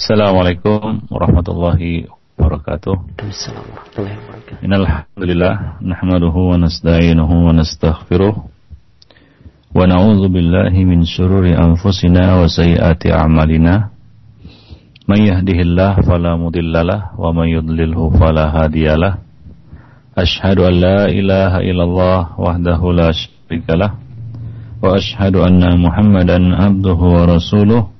Assalamualaikum warahmatullahi wabarakatuh. Innal hamdalillah nahmaduhu wa nasta'inuhu wa nastaghfiruh wa na'udzu billahi min shururi anfusina wa sayyiati a'malina. May yahdihillahu fala mudhillalah wa may yudlilhu fala hadiyalah. Ashhadu an la ilaha illallah wahdahu la syarikalah wa ashhadu anna Muhammadan abduhu wa rasuluh.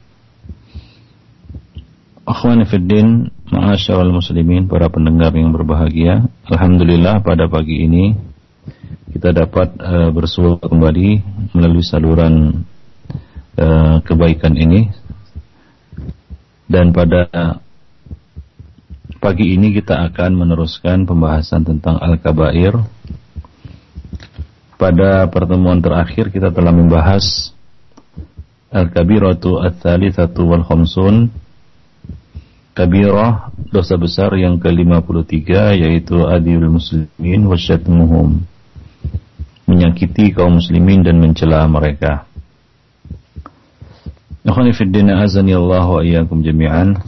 Akhwani Fiddin, ma'asyarul muslimin, para pendengar yang berbahagia. Alhamdulillah pada pagi ini kita dapat uh, kembali melalui saluran uh, kebaikan ini. Dan pada pagi ini kita akan meneruskan pembahasan tentang Al-Kabair. Pada pertemuan terakhir kita telah membahas Al-Kabiratu Ats-Tsalitsatu wal Khamsun kabirah dosa besar yang ke-53 yaitu adil muslimin wa syatmuhum menyakiti kaum muslimin dan mencela mereka. Ikhwani fi din azani Allah wa iyyakum jami'an.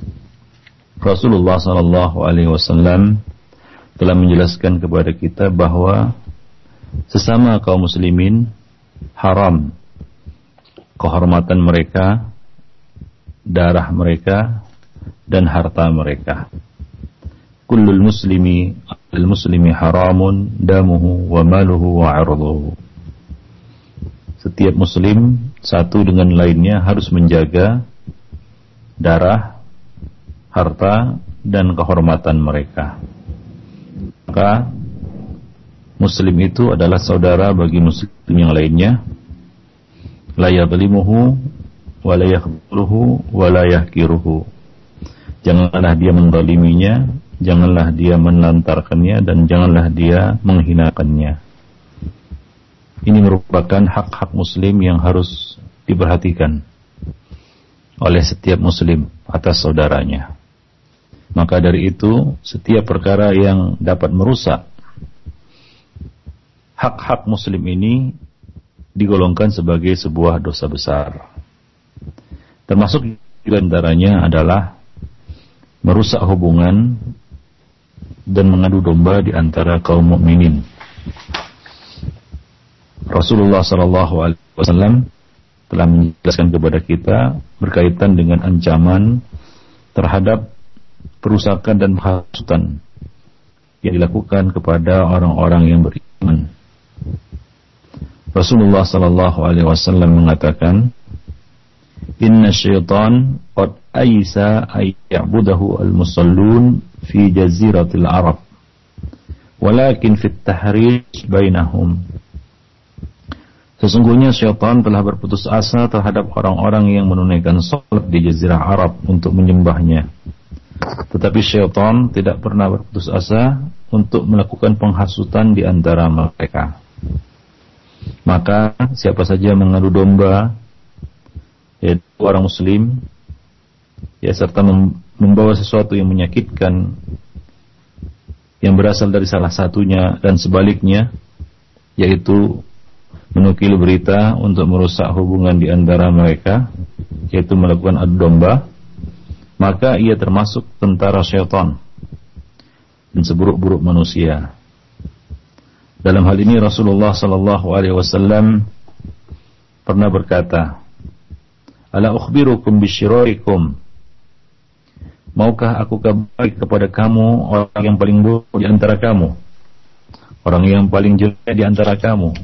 Rasulullah sallallahu alaihi wasallam telah menjelaskan kepada kita bahwa sesama kaum muslimin haram kehormatan mereka, darah mereka, dan harta mereka. Kullul muslimi al muslimi haramun damuhu wa maluhu wa arduhu. Setiap muslim satu dengan lainnya harus menjaga darah, harta dan kehormatan mereka. Maka muslim itu adalah saudara bagi muslim yang lainnya. La yadlimuhu wa la yakhluhu wa la yahkiruhu Janganlah dia mendoliminya, janganlah dia melantarkannya, dan janganlah dia menghinakannya. Ini merupakan hak-hak muslim yang harus diperhatikan oleh setiap muslim atas saudaranya. Maka dari itu, setiap perkara yang dapat merusak hak-hak muslim ini digolongkan sebagai sebuah dosa besar. Termasuk di antaranya adalah merusak hubungan dan mengadu domba di antara kaum mukminin. Rasulullah Shallallahu Alaihi Wasallam telah menjelaskan kepada kita berkaitan dengan ancaman terhadap perusakan dan penghasutan yang dilakukan kepada orang-orang yang beriman. Rasulullah Shallallahu Alaihi Wasallam mengatakan, Inna syaitan qad aisa ay ya'budahu al-musallun fi jaziratil Arab. Walakin fit tahrij bainahum. Sesungguhnya syaitan telah berputus asa terhadap orang-orang yang menunaikan salat di jazirah Arab untuk menyembahnya. Tetapi syaitan tidak pernah berputus asa untuk melakukan penghasutan di antara mereka. Maka siapa saja mengadu domba yaitu orang muslim ya serta membawa sesuatu yang menyakitkan yang berasal dari salah satunya dan sebaliknya yaitu menukil berita untuk merusak hubungan di antara mereka yaitu melakukan adu domba maka ia termasuk tentara syaitan dan seburuk-buruk manusia dalam hal ini Rasulullah sallallahu alaihi wasallam pernah berkata Ala ukhbirukum bisyirarikum. Maukah aku kabari kepada kamu orang yang paling buruk di antara kamu? Orang yang paling jelek di antara kamu?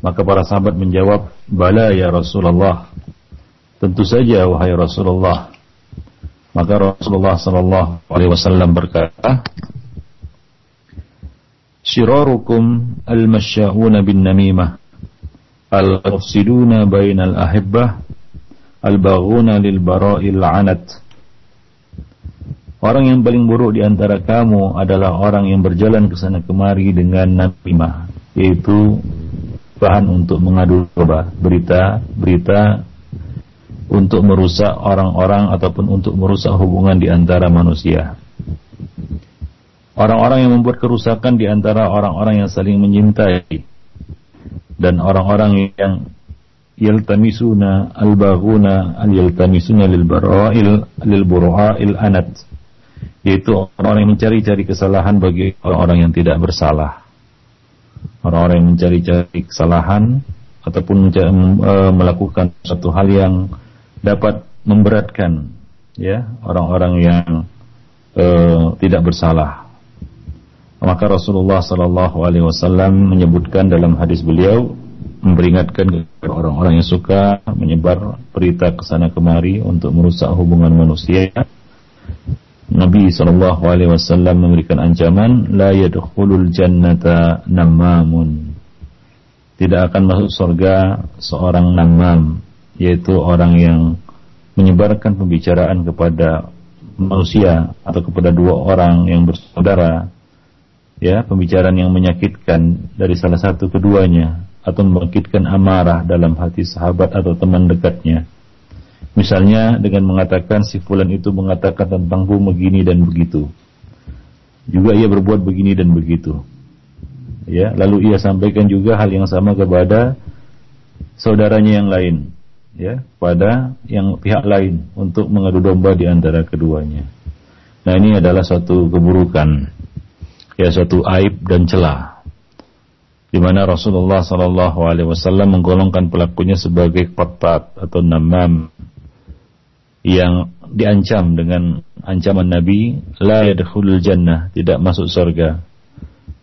Maka para sahabat menjawab, Bala ya Rasulullah. Tentu saja wahai Rasulullah. Maka Rasulullah sallallahu alaihi wasallam berkata, Syirarukum al-masya'una bin namimah al-mufsiduna bainal ahibbah al-baghuna lil bara'il anat Orang yang paling buruk di antara kamu adalah orang yang berjalan ke sana kemari dengan namimah, yaitu bahan untuk mengadu domba, berita, berita untuk merusak orang-orang ataupun untuk merusak hubungan di antara manusia. Orang-orang yang membuat kerusakan di antara orang-orang yang saling menyintai dan orang-orang yang yaltamisuna al-baghuna al-yaltamisuna lil bara'il lil bura'il anat yaitu orang-orang yang mencari-cari kesalahan bagi orang-orang yang tidak bersalah. Orang-orang yang mencari-cari kesalahan ataupun e, melakukan satu hal yang dapat memberatkan ya orang-orang yang uh, tidak bersalah. Maka Rasulullah Wasallam menyebutkan dalam hadis beliau memperingatkan kepada orang-orang yang suka menyebar berita ke sana kemari untuk merusak hubungan manusia Nabi sallallahu alaihi wasallam memberikan ancaman la yadkhulul jannata namamun. Tidak akan masuk surga seorang namam, yaitu orang yang menyebarkan pembicaraan kepada manusia atau kepada dua orang yang bersaudara. Ya, pembicaraan yang menyakitkan dari salah satu keduanya atau membangkitkan amarah dalam hati sahabat atau teman dekatnya Misalnya dengan mengatakan si fulan itu mengatakan tentangku begini dan begitu. Juga ia berbuat begini dan begitu. Ya, lalu ia sampaikan juga hal yang sama kepada saudaranya yang lain, ya, pada yang pihak lain untuk mengadu domba di antara keduanya. Nah, ini adalah suatu keburukan, ya suatu aib dan celah di mana Rasulullah Shallallahu Alaihi Wasallam menggolongkan pelakunya sebagai kotat atau namam yang diancam dengan ancaman Nabi la yadkhulul jannah tidak masuk surga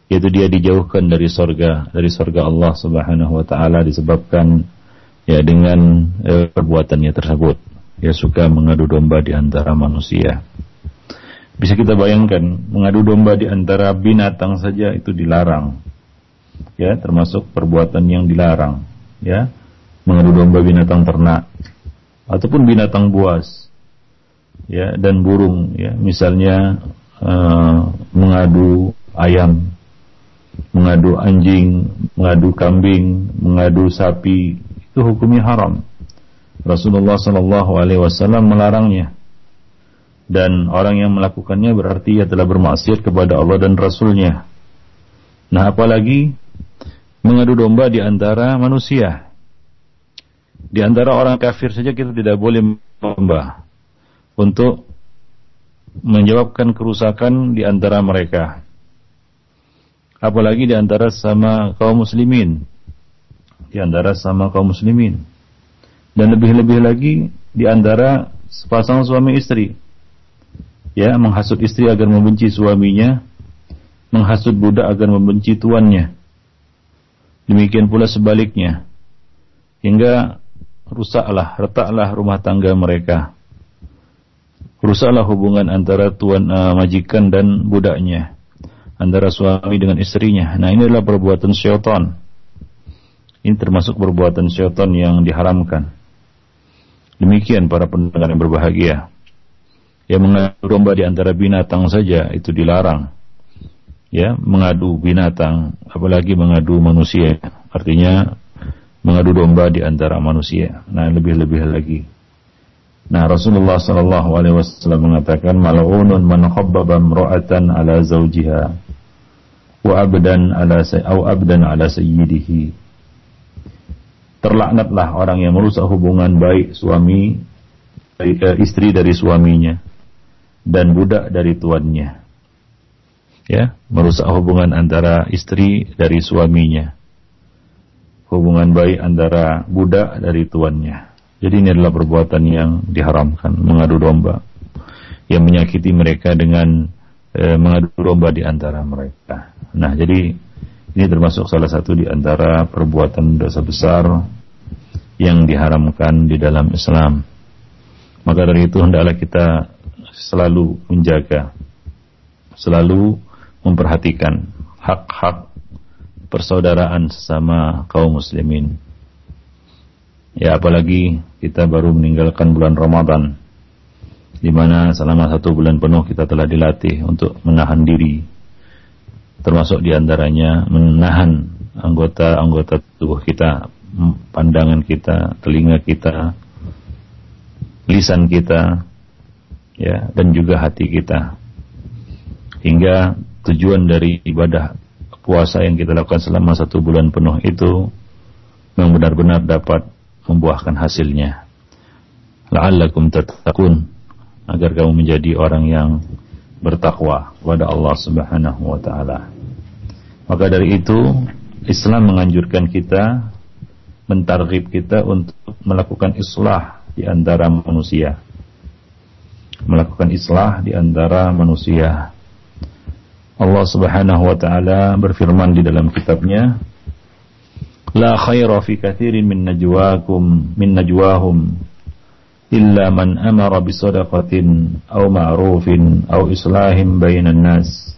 yaitu dia dijauhkan dari surga dari surga Allah Subhanahu wa taala disebabkan ya dengan eh, perbuatannya tersebut. Dia suka mengadu domba di antara manusia. Bisa kita bayangkan mengadu domba di antara binatang saja itu dilarang. Ya termasuk perbuatan yang dilarang. Ya mengadu domba binatang ternak ataupun binatang buas ya dan burung ya misalnya uh, mengadu ayam mengadu anjing mengadu kambing mengadu sapi itu hukumnya haram Rasulullah Shallallahu Alaihi Wasallam melarangnya dan orang yang melakukannya berarti ia telah bermaksiat kepada Allah dan Rasulnya. Nah apalagi mengadu domba di antara manusia. Di antara orang kafir saja kita tidak boleh menyembah untuk menyebabkan kerusakan di antara mereka. Apalagi di antara sama kaum muslimin. Di antara sama kaum muslimin. Dan lebih-lebih lagi di antara sepasang suami istri. Ya, menghasut istri agar membenci suaminya, menghasut budak agar membenci tuannya. Demikian pula sebaliknya. Hingga rusaklah, retaklah rumah tangga mereka. Rusaklah hubungan antara tuan uh, majikan dan budaknya, antara suami dengan istrinya. Nah, ini adalah perbuatan syaitan. Ini termasuk perbuatan syaitan yang diharamkan. Demikian para pendengar yang berbahagia. Yang mengadu domba di antara binatang saja itu dilarang. Ya, mengadu binatang, apalagi mengadu manusia. Artinya mengadu domba di antara manusia. Nah, lebih-lebih lagi. Nah, Rasulullah sallallahu alaihi wasallam mengatakan mal'unun man khabbaba imra'atan ala zawjiha wa abdan ala au abdan ala sayyidihi. Terlaknatlah orang yang merusak hubungan baik suami eh, istri dari suaminya dan budak dari tuannya. Ya, merusak hubungan antara istri dari suaminya hubungan baik antara budak dari tuannya. Jadi ini adalah perbuatan yang diharamkan, mengadu domba. Yang menyakiti mereka dengan e, mengadu domba di antara mereka. Nah, jadi ini termasuk salah satu di antara perbuatan dosa besar yang diharamkan di dalam Islam. Maka dari itu hendaklah kita selalu menjaga, selalu memperhatikan hak-hak persaudaraan sesama kaum muslimin. Ya apalagi kita baru meninggalkan bulan Ramadan. di mana selama satu bulan penuh kita telah dilatih untuk menahan diri termasuk di antaranya menahan anggota-anggota tubuh kita pandangan kita, telinga kita, lisan kita, ya, dan juga hati kita. Hingga tujuan dari ibadah puasa yang kita lakukan selama satu bulan penuh itu yang benar-benar dapat membuahkan hasilnya. La'allakum tattaqun agar kamu menjadi orang yang bertakwa kepada Allah Subhanahu wa taala. Maka dari itu Islam menganjurkan kita mentarghib kita untuk melakukan islah di antara manusia. Melakukan islah di antara manusia. Allah Subhanahu wa taala berfirman di dalam kitabnya La khaira fi katsirin min najwaakum min najwaahum illa man amara bi shadaqatin aw ma'rufin aw islahin bainan nas.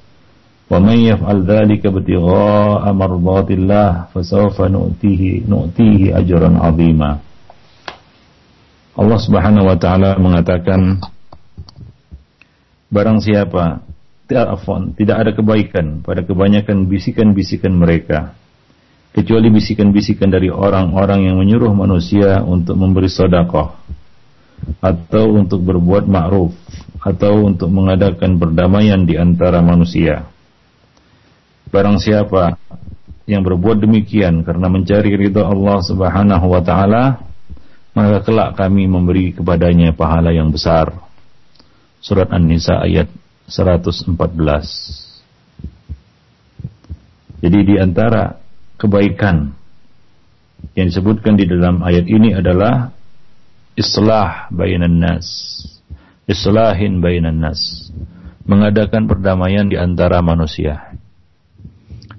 Wa man yaf'al dhalika ibtigha'a mardatillah fasawfa nu'tihi nu'tihi ajran 'azima. Allah Subhanahu wa taala mengatakan Barang siapa tidak tidak ada kebaikan pada kebanyakan bisikan-bisikan mereka. Kecuali bisikan-bisikan dari orang-orang yang menyuruh manusia untuk memberi sedekah. Atau untuk berbuat ma'ruf. Atau untuk mengadakan perdamaian di antara manusia. Barang siapa yang berbuat demikian karena mencari ridha Allah Subhanahu wa taala, maka kelak kami memberi kepadanya pahala yang besar. Surat An-Nisa ayat 114. Jadi di antara kebaikan yang disebutkan di dalam ayat ini adalah islah bainan nas. Islahin bainan nas. Mengadakan perdamaian di antara manusia.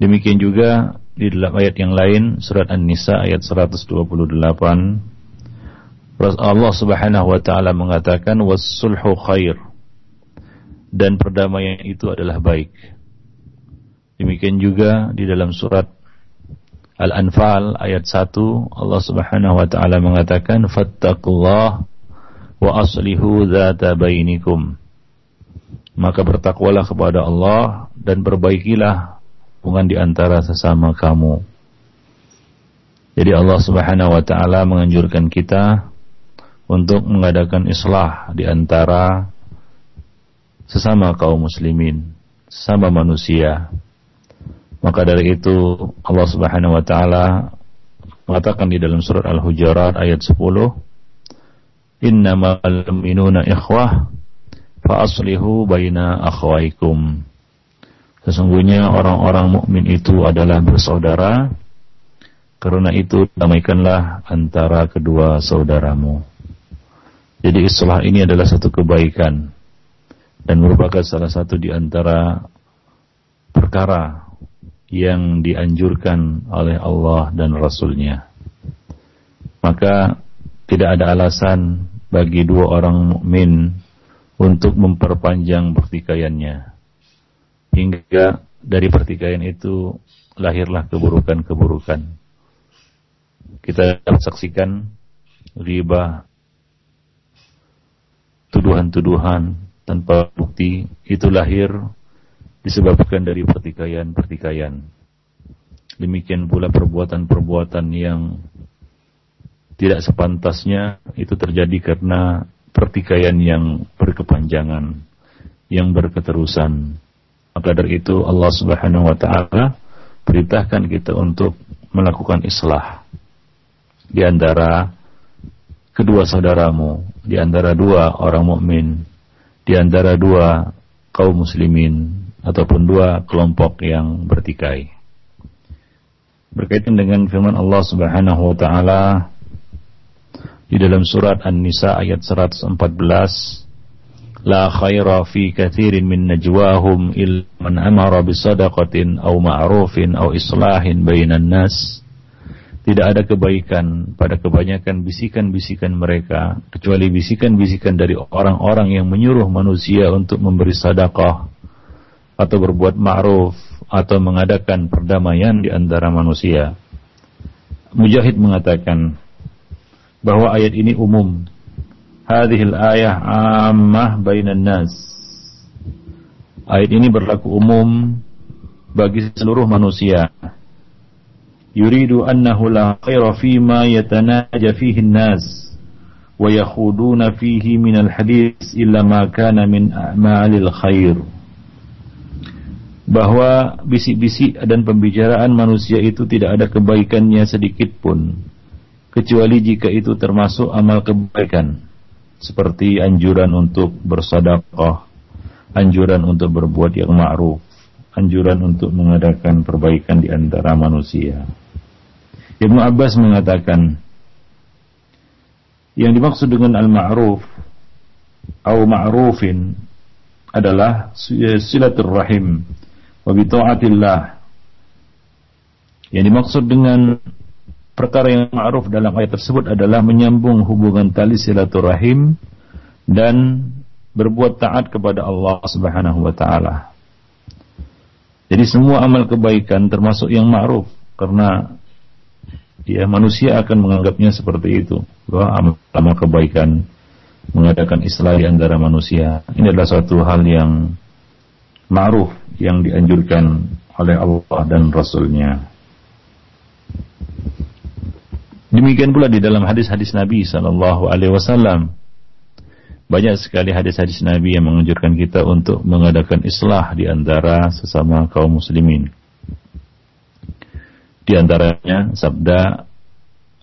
Demikian juga di dalam ayat yang lain surat An-Nisa ayat 128 Allah Subhanahu wa taala mengatakan was-sulhu khair dan perdamaian itu adalah baik. Demikian juga di dalam surat Al-Anfal ayat 1 Allah Subhanahu wa taala mengatakan fattaqullah wa aslihu dzata bainikum. Maka bertakwalah kepada Allah dan perbaikilah hubungan di antara sesama kamu. Jadi Allah Subhanahu wa taala menganjurkan kita untuk mengadakan islah di antara sesama kaum muslimin, sesama manusia. Maka dari itu Allah Subhanahu wa taala mengatakan di dalam surat Al-Hujurat ayat 10, "Innamal mu'minuna ikhwah fa aslihu baina akhwaikum." Sesungguhnya orang-orang mukmin itu adalah bersaudara. Karena itu damaikanlah antara kedua saudaramu. Jadi islah ini adalah satu kebaikan dan merupakan salah satu di antara perkara yang dianjurkan oleh Allah dan Rasulnya. Maka tidak ada alasan bagi dua orang mukmin untuk memperpanjang pertikaiannya hingga dari pertikaian itu lahirlah keburukan-keburukan. Kita saksikan riba, tuduhan-tuduhan tanpa bukti itu lahir disebabkan dari pertikaian-pertikaian. Demikian pula perbuatan-perbuatan yang tidak sepantasnya itu terjadi karena pertikaian yang berkepanjangan, yang berketerusan. Maka dari itu Allah Subhanahu wa taala perintahkan kita untuk melakukan islah di antara kedua saudaramu, di antara dua orang mukmin, di antara dua kaum muslimin ataupun dua kelompok yang bertikai. Berkaitan dengan firman Allah Subhanahu wa taala di dalam surat An-Nisa ayat 114, la khaira fi katsirin min najwahum illa man amara bi sadaqatin aw ma'rufin aw islahin bainan nas tidak ada kebaikan pada kebanyakan bisikan-bisikan mereka kecuali bisikan-bisikan dari orang-orang yang menyuruh manusia untuk memberi sedekah atau berbuat ma'ruf atau mengadakan perdamaian di antara manusia. Mujahid mengatakan bahwa ayat ini umum hadhihi al-ayah ammah bainan nas. Ayat ini berlaku umum bagi seluruh manusia. Yuridu annahu la khaira fima yatanaja an-nas wa yakhuduna fihi min al-hadith illa ma kana min a'malil khair. Bahwa bisik-bisik dan pembicaraan manusia itu tidak ada kebaikannya sedikit pun kecuali jika itu termasuk amal kebaikan seperti anjuran untuk bersedekah, anjuran untuk berbuat yang ma'ruf, anjuran untuk mengadakan perbaikan di antara manusia. Ibnu Abbas mengatakan yang dimaksud dengan al-ma'ruf atau ma'rufin adalah silaturrahim wa bi Yang dimaksud dengan perkara yang ma'ruf dalam ayat tersebut adalah menyambung hubungan tali silaturahim dan berbuat taat kepada Allah Subhanahu wa taala. Jadi semua amal kebaikan termasuk yang ma'ruf karena ya manusia akan menganggapnya seperti itu bahwa amal, kebaikan mengadakan islah di antara manusia ini adalah suatu hal yang ma'ruf yang dianjurkan oleh Allah dan Rasulnya. Demikian pula di dalam hadis-hadis Nabi Sallallahu Alaihi Wasallam. Banyak sekali hadis-hadis Nabi yang menganjurkan kita untuk mengadakan islah di antara sesama kaum muslimin. Di antaranya sabda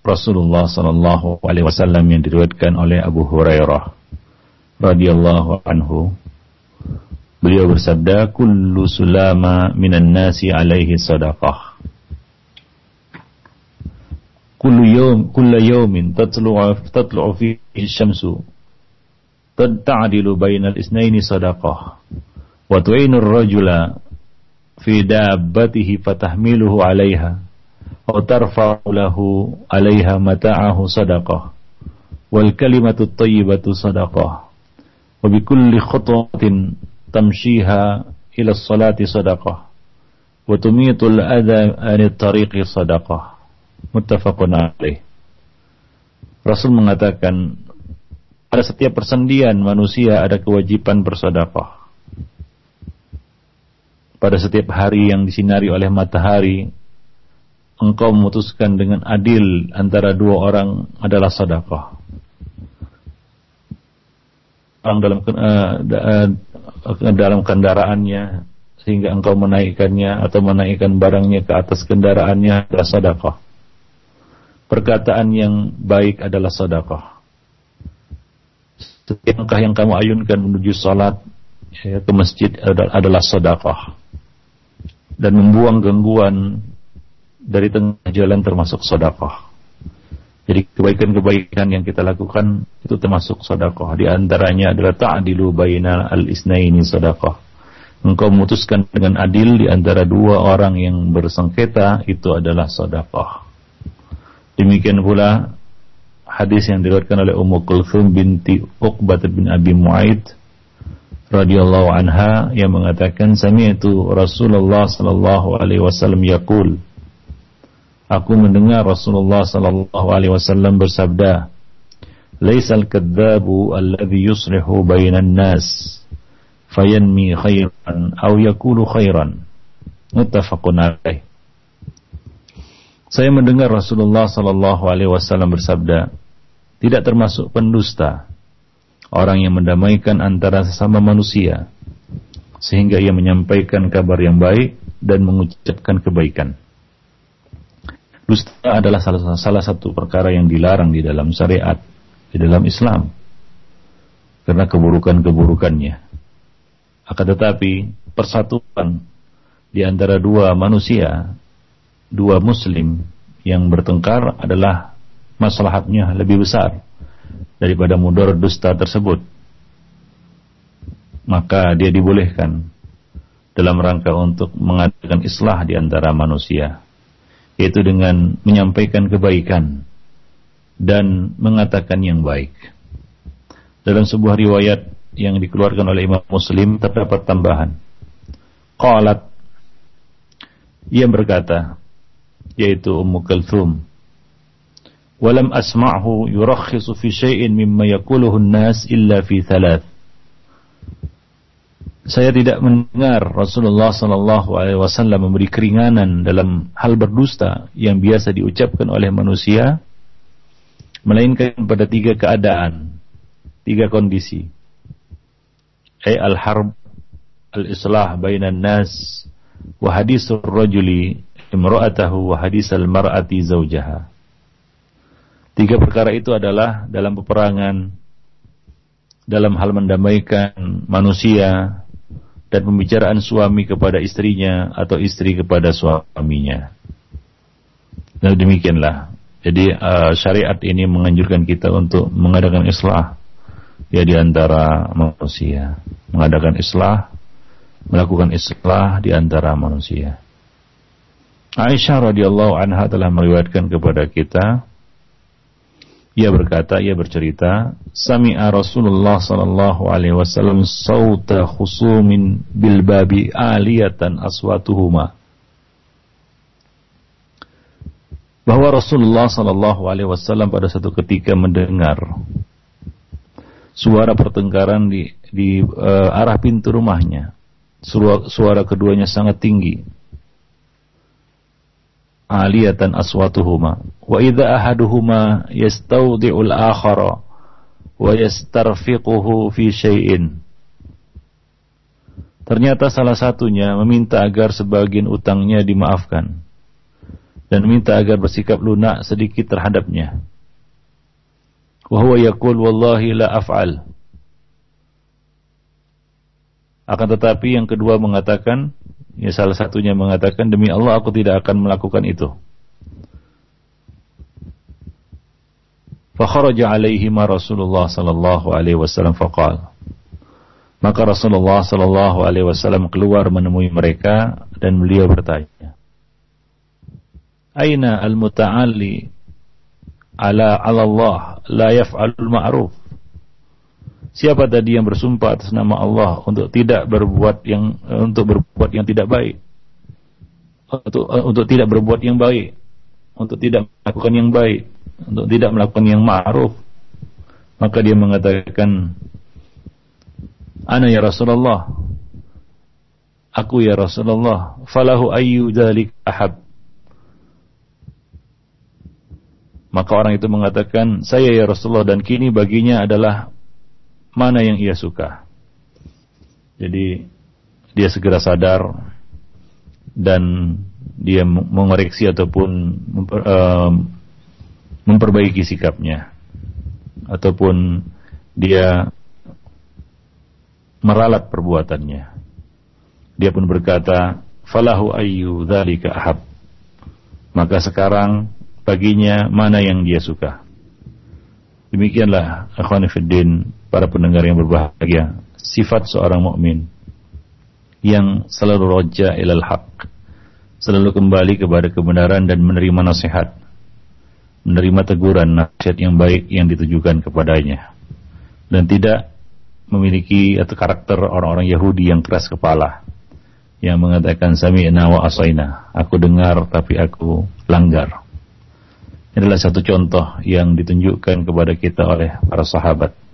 Rasulullah Sallallahu Alaihi Wasallam yang diriwayatkan oleh Abu Hurairah radhiyallahu anhu. Beliau bersabda, "Kullu sulama minan nasi alaihi sadaqah." Kullu yawm kullu yawmin tatlu'u tatlu'u fihi syamsu ta'dilu bainal isnaini sadaqah wa tu'inu ar-rajula fi dabbatihi fatahmiluhu 'alaiha Rasul mengatakan pada setiap persendian manusia ada kewajiban bersedekah. Pada setiap hari yang disinari oleh matahari engkau memutuskan dengan adil antara dua orang adalah sedekah. Orang dalam uh, dalam kendaraannya sehingga engkau menaikkannya atau menaikkan barangnya ke atas kendaraannya adalah sedekah perkataan yang baik adalah sedekah. Setiap langkah yang kamu ayunkan menuju salat ya, ke masjid adalah sedekah. Dan membuang gangguan dari tengah jalan termasuk sedekah. Jadi kebaikan-kebaikan yang kita lakukan itu termasuk sedekah. Di antaranya adalah ta'dilu baina al-isnaini sedekah. Engkau memutuskan dengan adil di antara dua orang yang bersengketa itu adalah sedekah. Demikian pula hadis yang diriwayatkan oleh Ummu Kulthum binti Uqbah bin Abi Muaid radhiyallahu anha yang mengatakan sami'tu Rasulullah sallallahu alaihi wasallam yaqul Aku mendengar Rasulullah sallallahu alaihi wasallam bersabda Laisal kadzabu alladhi yuslihu bainan nas fayanmi khairan aw yakulu khairan muttafaqun alaih saya mendengar Rasulullah Sallallahu Alaihi Wasallam bersabda, tidak termasuk pendusta orang yang mendamaikan antara sesama manusia sehingga ia menyampaikan kabar yang baik dan mengucapkan kebaikan. Dusta adalah salah, salah satu perkara yang dilarang di dalam syariat, di dalam Islam. Karena keburukan-keburukannya. Akan tetapi, persatuan di antara dua manusia dua muslim yang bertengkar adalah maslahatnya lebih besar daripada mudor dusta tersebut. Maka dia dibolehkan dalam rangka untuk mengadakan islah di antara manusia, yaitu dengan menyampaikan kebaikan dan mengatakan yang baik. Dalam sebuah riwayat yang dikeluarkan oleh Imam Muslim terdapat tambahan. Qalat ia berkata yaitu Ummu Kalthum walam asma'hu yurakhisu fi syai'in mimma yaquluhu an-nas illa fi thalath saya tidak mendengar Rasulullah Sallallahu Alaihi Wasallam memberi keringanan dalam hal berdusta yang biasa diucapkan oleh manusia, melainkan pada tiga keadaan, tiga kondisi. Ay al-harb, al-islah bainan nas, wa hadisur rajuli imra'atahu wa hadis al-mar'ati zawjaha. Tiga perkara itu adalah dalam peperangan, dalam hal mendamaikan manusia, dan pembicaraan suami kepada istrinya atau istri kepada suaminya. Nah demikianlah. Jadi uh, syariat ini menganjurkan kita untuk mengadakan islah ya di antara manusia, mengadakan islah, melakukan islah di antara manusia. Aisyah radhiyallahu anha telah meriwayatkan kepada kita ia berkata, ia bercerita, Sami'a Rasulullah sallallahu alaihi wasallam sauta khusumin bil babi aliyatan aswatuhuma. Bahwa Rasulullah sallallahu alaihi wasallam pada satu ketika mendengar suara pertengkaran di di uh, arah pintu rumahnya. Suara, suara keduanya sangat tinggi aliyatan aswatuhuma wa idza ahaduhuma yastawdi'ul akhara wa yastarfiquhu fi syai'in Ternyata salah satunya meminta agar sebagian utangnya dimaafkan dan meminta agar bersikap lunak sedikit terhadapnya. Wa huwa yaqul wallahi la af'al. Akan tetapi yang kedua mengatakan Ya salah satunya mengatakan demi Allah aku tidak akan melakukan itu. Fakharaja alaihima Rasulullah sallallahu alaihi wasallam faqal. Maka Rasulullah sallallahu alaihi wasallam keluar menemui mereka dan beliau bertanya, "Aina al-muta'alli ala Allah la yaf'alul ma'ruf?" Siapa tadi yang bersumpah atas nama Allah untuk tidak berbuat yang untuk berbuat yang tidak baik? Untuk untuk tidak berbuat yang baik, untuk tidak melakukan yang baik, untuk tidak melakukan yang ma'ruf. Maka dia mengatakan, "Ana ya Rasulullah." Aku ya Rasulullah, falahu ayyu dzalik ahab. Maka orang itu mengatakan, saya ya Rasulullah dan kini baginya adalah mana yang ia suka. Jadi dia segera sadar dan dia mengoreksi ataupun memper, uh, memperbaiki sikapnya ataupun dia meralat perbuatannya. Dia pun berkata, "Falahu ayyu dzalika ahab." Maka sekarang baginya mana yang dia suka. Demikianlah akhwan fiddin para pendengar yang berbahagia, sifat seorang mukmin yang selalu roja ilal haq, selalu kembali kepada kebenaran dan menerima nasihat, menerima teguran nasihat yang baik yang ditujukan kepadanya, dan tidak memiliki atau karakter orang-orang Yahudi yang keras kepala yang mengatakan sami'na wa asaina. Aku dengar tapi aku langgar. Ini adalah satu contoh yang ditunjukkan kepada kita oleh para sahabat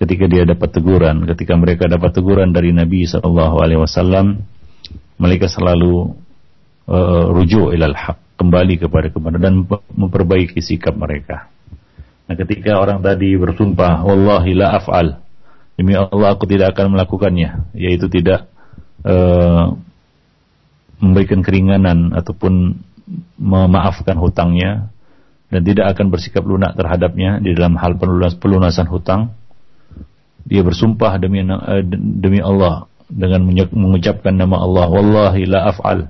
ketika dia dapat teguran, ketika mereka dapat teguran dari Nabi Shallallahu Alaihi Wasallam, mereka selalu uh, rujuk ilal haq, kembali kepada kebenaran dan memperbaiki sikap mereka. Nah, ketika orang tadi bersumpah, wallahi la af'al, demi Allah aku tidak akan melakukannya, yaitu tidak uh, memberikan keringanan ataupun memaafkan hutangnya dan tidak akan bersikap lunak terhadapnya di dalam hal pelunasan hutang dia bersumpah demi uh, demi Allah dengan mengucapkan nama Allah. Wallahi la af'al.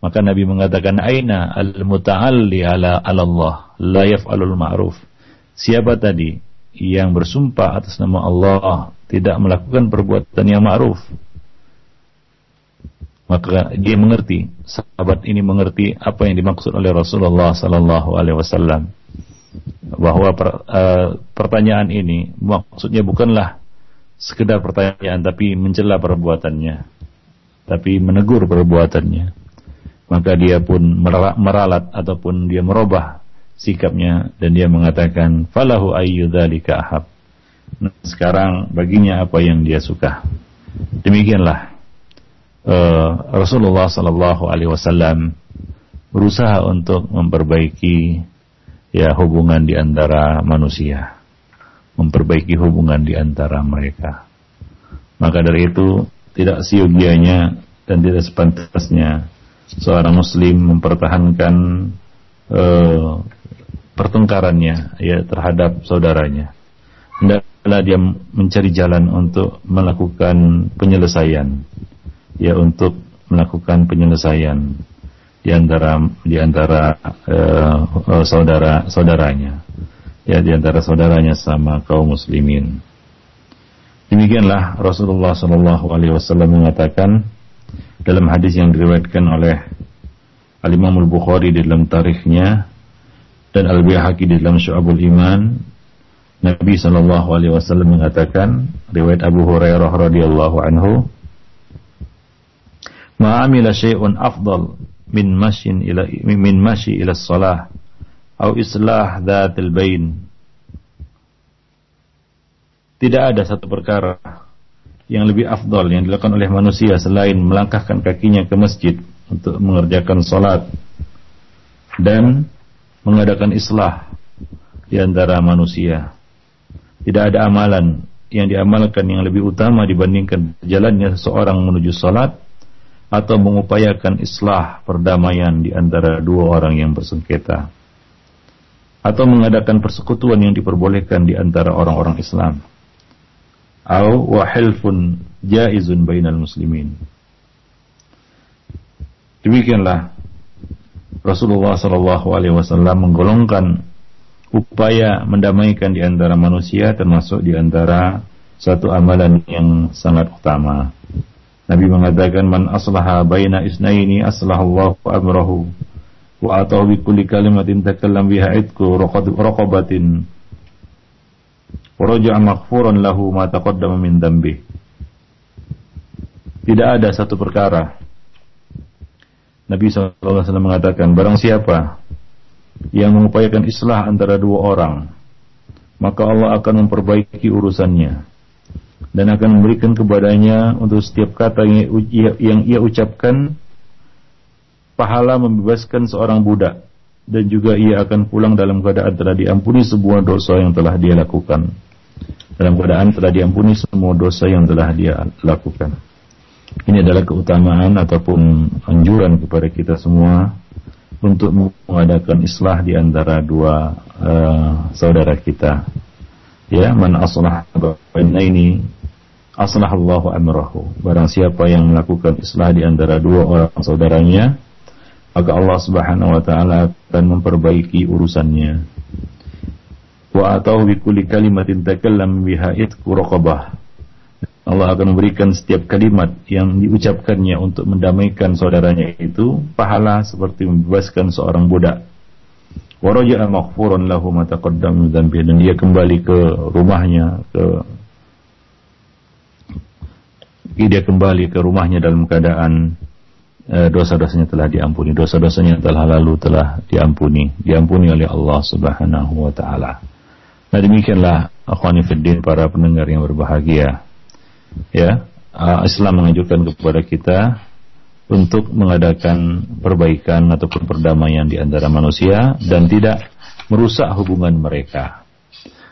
Maka Nabi mengatakan aina al muta'alli ala Allah? La yaf'alul ma'ruf. Siapa tadi yang bersumpah atas nama Allah tidak melakukan perbuatan yang ma'ruf? Maka dia mengerti sahabat ini mengerti apa yang dimaksud oleh Rasulullah sallallahu alaihi wasallam bahwa per, uh, pertanyaan ini maksudnya bukanlah sekedar pertanyaan tapi mencela perbuatannya tapi menegur perbuatannya maka dia pun meralat ataupun dia merubah sikapnya dan dia mengatakan falahu ayyu dzalika ahab. Nah, sekarang baginya apa yang dia suka. Demikianlah uh, Rasulullah sallallahu alaihi wasallam berusaha untuk memperbaiki ya hubungan di antara manusia, memperbaiki hubungan di antara mereka. Maka dari itu tidak siogianya dan tidak sepantasnya seorang muslim mempertahankan uh, pertengkarannya ya terhadap saudaranya. Hendaklah dia mencari jalan untuk melakukan penyelesaian ya untuk melakukan penyelesaian di antara di antara uh, uh, saudara saudaranya ya di antara saudaranya sama kaum muslimin. Demikianlah Rasulullah Shallallahu Alaihi Wasallam mengatakan dalam hadis yang diriwayatkan oleh Al Imam Al Bukhari di dalam tarikhnya dan Al Baihaqi di dalam Syu'abul Iman Nabi Shallallahu alaihi wasallam mengatakan riwayat Abu Hurairah radhiyallahu anhu Ma amila syai'un afdal min masyin ila min masyi ila shalah atau islah dzatil bain Tidak ada satu perkara yang lebih afdal yang dilakukan oleh manusia selain melangkahkan kakinya ke masjid untuk mengerjakan salat dan mengadakan islah di antara manusia. Tidak ada amalan yang diamalkan yang lebih utama dibandingkan jalannya seseorang menuju salat atau mengupayakan islah perdamaian di antara dua orang yang bersengketa. Atau mengadakan persekutuan yang diperbolehkan di antara orang-orang Islam. Atau wahilfun jaizun bainal muslimin. Demikianlah Rasulullah Shallallahu Alaihi Wasallam menggolongkan upaya mendamaikan di antara manusia termasuk di antara satu amalan yang sangat utama. Nabi mengatakan man aslaha baina isnaini aslahu amrahu wa atahu bi kulli kalimatin takallam biha itku raqabatin wa raja'a maghfuran lahu ma taqaddama min dambi. Tidak ada satu perkara Nabi SAW mengatakan, barang siapa yang mengupayakan islah antara dua orang, maka Allah akan memperbaiki urusannya dan akan memberikan kepadanya untuk setiap kata yang ia, ucapkan pahala membebaskan seorang budak dan juga ia akan pulang dalam keadaan telah diampuni sebuah dosa yang telah dia lakukan. Dalam keadaan telah diampuni semua dosa yang telah dia lakukan. Ini adalah keutamaan ataupun anjuran kepada kita semua untuk mengadakan islah di antara dua uh, saudara kita. Ya, man aslah ini aslah Allahu amrahu. Barang siapa yang melakukan islah di antara dua orang saudaranya, maka Allah Subhanahu wa taala akan memperbaiki urusannya. Wa atau bi kulli kalimatin takallam biha Allah akan memberikan setiap kalimat yang diucapkannya untuk mendamaikan saudaranya itu pahala seperti membebaskan seorang budak. Waraja'a maghfuran lahu ma taqaddam dan dia kembali ke rumahnya ke dia kembali ke rumahnya dalam keadaan e, dosa-dosanya telah diampuni, dosa-dosanya telah lalu telah diampuni, diampuni oleh Allah Subhanahu wa taala. Nah demikianlah akhwani fiddin para pendengar yang berbahagia ya uh, Islam mengajukan kepada kita untuk mengadakan perbaikan ataupun perdamaian di antara manusia dan tidak merusak hubungan mereka.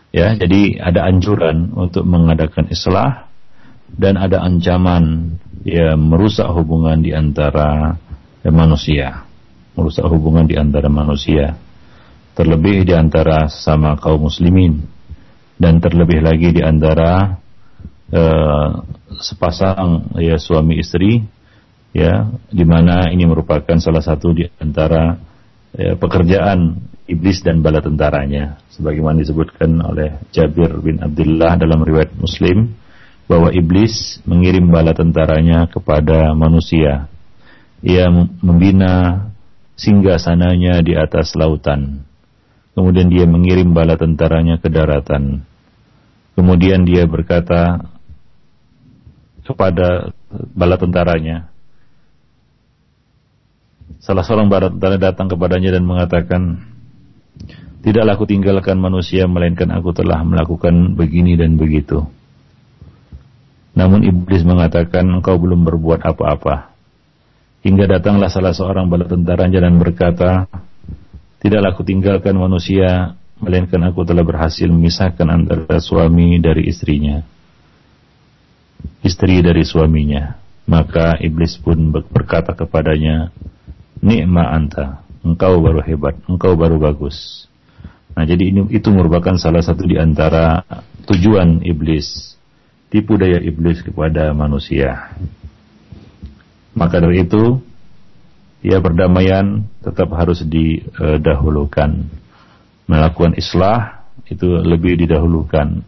Ya, jadi ada anjuran untuk mengadakan islah dan ada ancaman ya merusak hubungan di antara ya, manusia, merusak hubungan di antara manusia, terlebih di antara sesama kaum muslimin. Dan terlebih lagi di antara uh, sepasang ya suami istri ya di mana ini merupakan salah satu di antara ya, pekerjaan iblis dan bala tentaranya. Sebagaimana disebutkan oleh Jabir bin Abdullah dalam riwayat Muslim bahwa iblis mengirim bala tentaranya kepada manusia ia membina singgah sananya di atas lautan kemudian dia mengirim bala tentaranya ke daratan kemudian dia berkata kepada bala tentaranya. Salah seorang bala tentara datang kepadanya dan mengatakan, Tidaklah aku tinggalkan manusia melainkan aku telah melakukan begini dan begitu. Namun iblis mengatakan engkau belum berbuat apa-apa. Hingga datanglah salah seorang bala tentara dan berkata, Tidaklah aku tinggalkan manusia melainkan aku telah berhasil memisahkan antara suami dari istrinya. Istri dari suaminya. Maka iblis pun berkata kepadanya, Ni'ma anta, engkau baru hebat, engkau baru bagus. Nah, jadi ini itu merupakan salah satu di antara tujuan iblis, tipu daya iblis kepada manusia. Maka dari itu, ya perdamaian tetap harus didahulukan. Melakukan islah itu lebih didahulukan.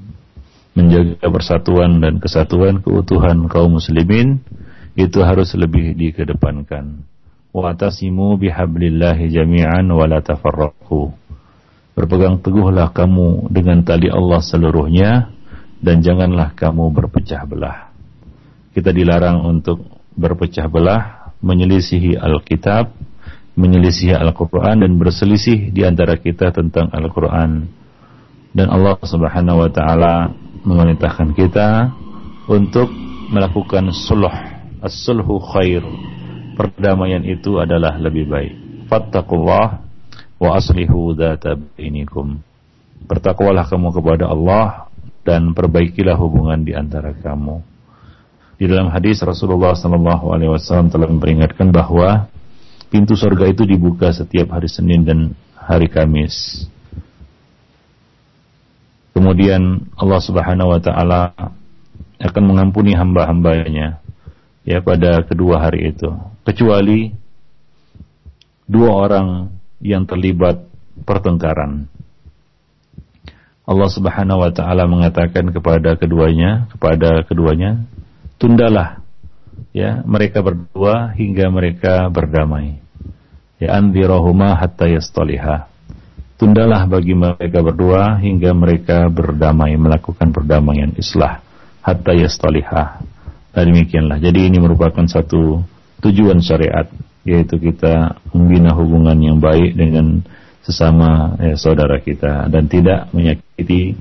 Menjaga persatuan dan kesatuan keutuhan kaum muslimin itu harus lebih dikedepankan. Wa tasimu bihablillahi jami'an wa la tafarraqu Berpegang teguhlah kamu dengan tali Allah seluruhnya dan janganlah kamu berpecah belah. Kita dilarang untuk berpecah belah, menyelisihi Alkitab, menyelisihi Al-Quran dan berselisih di antara kita tentang Al-Quran. Dan Allah Subhanahu wa taala memerintahkan kita untuk melakukan sulh. As-sulhu khair. Perdamaian itu adalah lebih baik. Fattakullah wa aslihu bainikum. Bertakwalah kamu kepada Allah dan perbaikilah hubungan di antara kamu. Di dalam hadis Rasulullah sallallahu alaihi wasallam telah memperingatkan bahwa pintu surga itu dibuka setiap hari Senin dan hari Kamis. Kemudian Allah Subhanahu wa taala akan mengampuni hamba-hambanya ya pada kedua hari itu kecuali dua orang yang terlibat pertengkaran. Allah Subhanahu wa taala mengatakan kepada keduanya, kepada keduanya, tundalah ya mereka berdua hingga mereka berdamai. Ya anzirahuma hatta yastaliha. Tundalah bagi mereka berdua hingga mereka berdamai, melakukan perdamaian islah hatta yastaliha. Dan demikianlah. Jadi ini merupakan satu tujuan syariat yaitu kita membina hubungan yang baik dengan sesama ya, saudara kita. Dan tidak menyakiti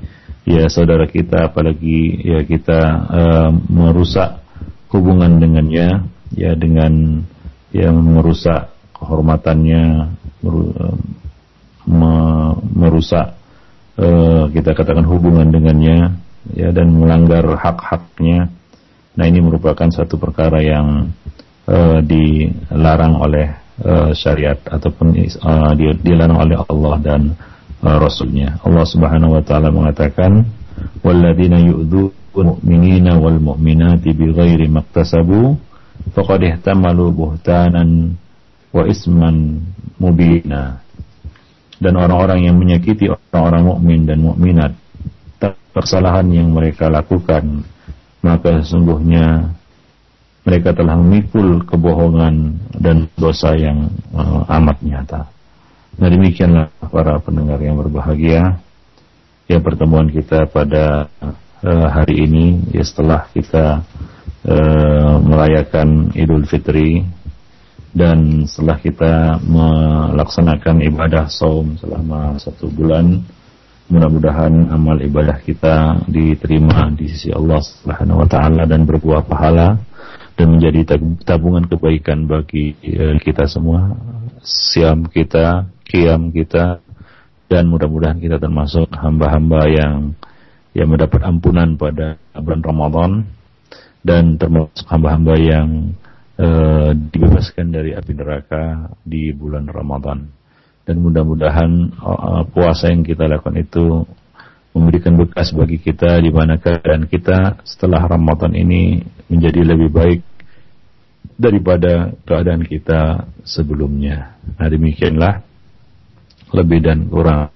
ya saudara kita apalagi ya kita uh, merusak hubungan dengannya ya dengan ya merusak kehormatannya meru, uh, merusak uh, kita katakan hubungan dengannya ya dan melanggar hak-haknya. Nah ini merupakan satu perkara yang uh, dilarang oleh uh, syariat ataupun uh, dilarang oleh Allah dan uh, Rasulnya. Allah Subhanahu Wa Taala mengatakan, "Walladzina yu'dzuna mu'minina wal mu'minati bighairi maktasabu faqad ihtamalu buhtanan wa isman mubina." Dan orang-orang yang menyakiti orang-orang mukmin dan mukminat kesalahan yang mereka lakukan maka sesungguhnya mereka telah memikul kebohongan dan dosa yang uh, amat nyata. Nah demikianlah para pendengar yang berbahagia ya pertemuan kita pada uh, hari ini ya setelah kita uh, merayakan Idul Fitri dan setelah kita melaksanakan ibadah saum selama satu bulan mudah-mudahan amal ibadah kita diterima di sisi Allah Subhanahu wa taala dan berbuah pahala dan menjadi tabungan kebaikan bagi eh, kita semua, siam kita, kiam kita, dan mudah-mudahan kita termasuk hamba-hamba yang yang mendapat ampunan pada bulan Ramadan dan termasuk hamba-hamba yang uh, dibebaskan dari api neraka di bulan Ramadan. Dan mudah-mudahan uh, puasa yang kita lakukan itu memberikan bekas bagi kita di mana keadaan kita setelah Ramadan ini menjadi lebih baik daripada keadaan kita sebelumnya. Nah demikianlah lebih dan kurang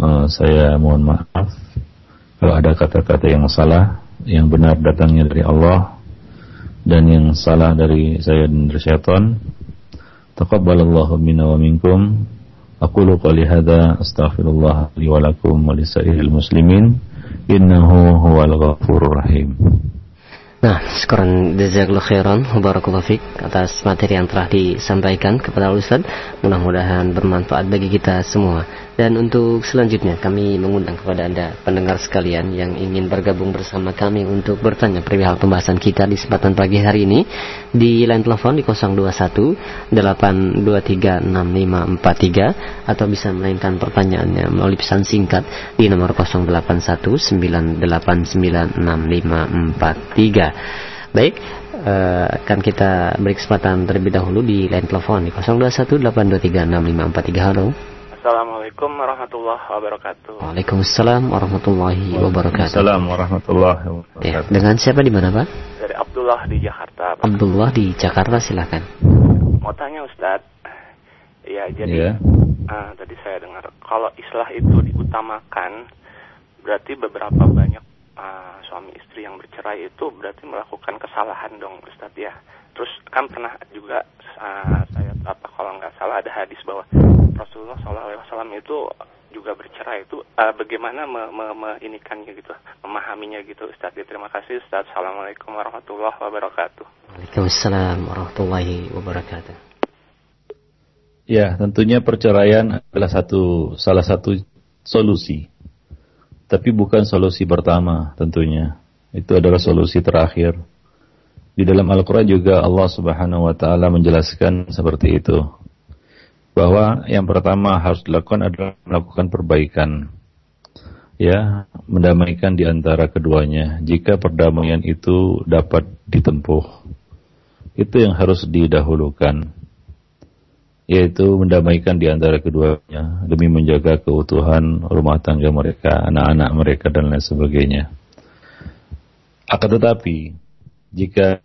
uh, saya mohon maaf kalau ada kata-kata yang salah, yang benar datangnya dari Allah dan yang salah dari saya dan dari syaitan. Taqabbalallahu minna wa minkum. Aqulu qali hadza astaghfirullah li wa muslimin innahu huwal ghafurur rahim. Nah, sekarang jazakallahu khairan barakallahu atas materi yang telah disampaikan kepada Ustaz. Mudah-mudahan bermanfaat bagi kita semua. Dan untuk selanjutnya kami mengundang kepada Anda pendengar sekalian yang ingin bergabung bersama kami untuk bertanya perihal pembahasan kita di kesempatan pagi hari ini di line telepon di 021 823 6543 atau bisa melainkan pertanyaannya melalui pesan singkat di nomor 081 9896543. Baik, uh, akan kita beri kesempatan terlebih dahulu di line telepon di 021 823 6543. Halo. Assalamualaikum warahmatullahi wabarakatuh. Waalaikumsalam warahmatullahi wabarakatuh. Assalamualaikum warahmatullahi wabarakatuh. Ya, dengan siapa di mana Pak? Dari Abdullah di Jakarta. Pak. Abdullah di Jakarta silakan. Mau tanya Ustadz. Ya jadi yeah. Iya. uh, tadi saya dengar kalau islah itu diutamakan berarti beberapa banyak uh, suami istri yang bercerai itu berarti melakukan kesalahan dong Ustadz ya. Terus kan pernah juga uh, saya apa kalau nggak salah ada hadis bahwa Rasulullah SAW itu juga bercerai itu uh, bagaimana me, me, me inikannya gitu, memahaminya gitu Ustaz. Ya, terima kasih Ustaz. Assalamualaikum warahmatullahi wabarakatuh. Waalaikumsalam warahmatullahi wabarakatuh. Ya, tentunya perceraian adalah satu salah satu solusi. Tapi bukan solusi pertama tentunya. Itu adalah solusi terakhir. Di dalam Al-Quran juga Allah Subhanahu wa Ta'ala menjelaskan seperti itu bahwa yang pertama harus dilakukan adalah melakukan perbaikan ya mendamaikan di antara keduanya jika perdamaian itu dapat ditempuh itu yang harus didahulukan yaitu mendamaikan di antara keduanya demi menjaga keutuhan rumah tangga mereka, anak-anak mereka dan lain sebagainya. Akan tetapi jika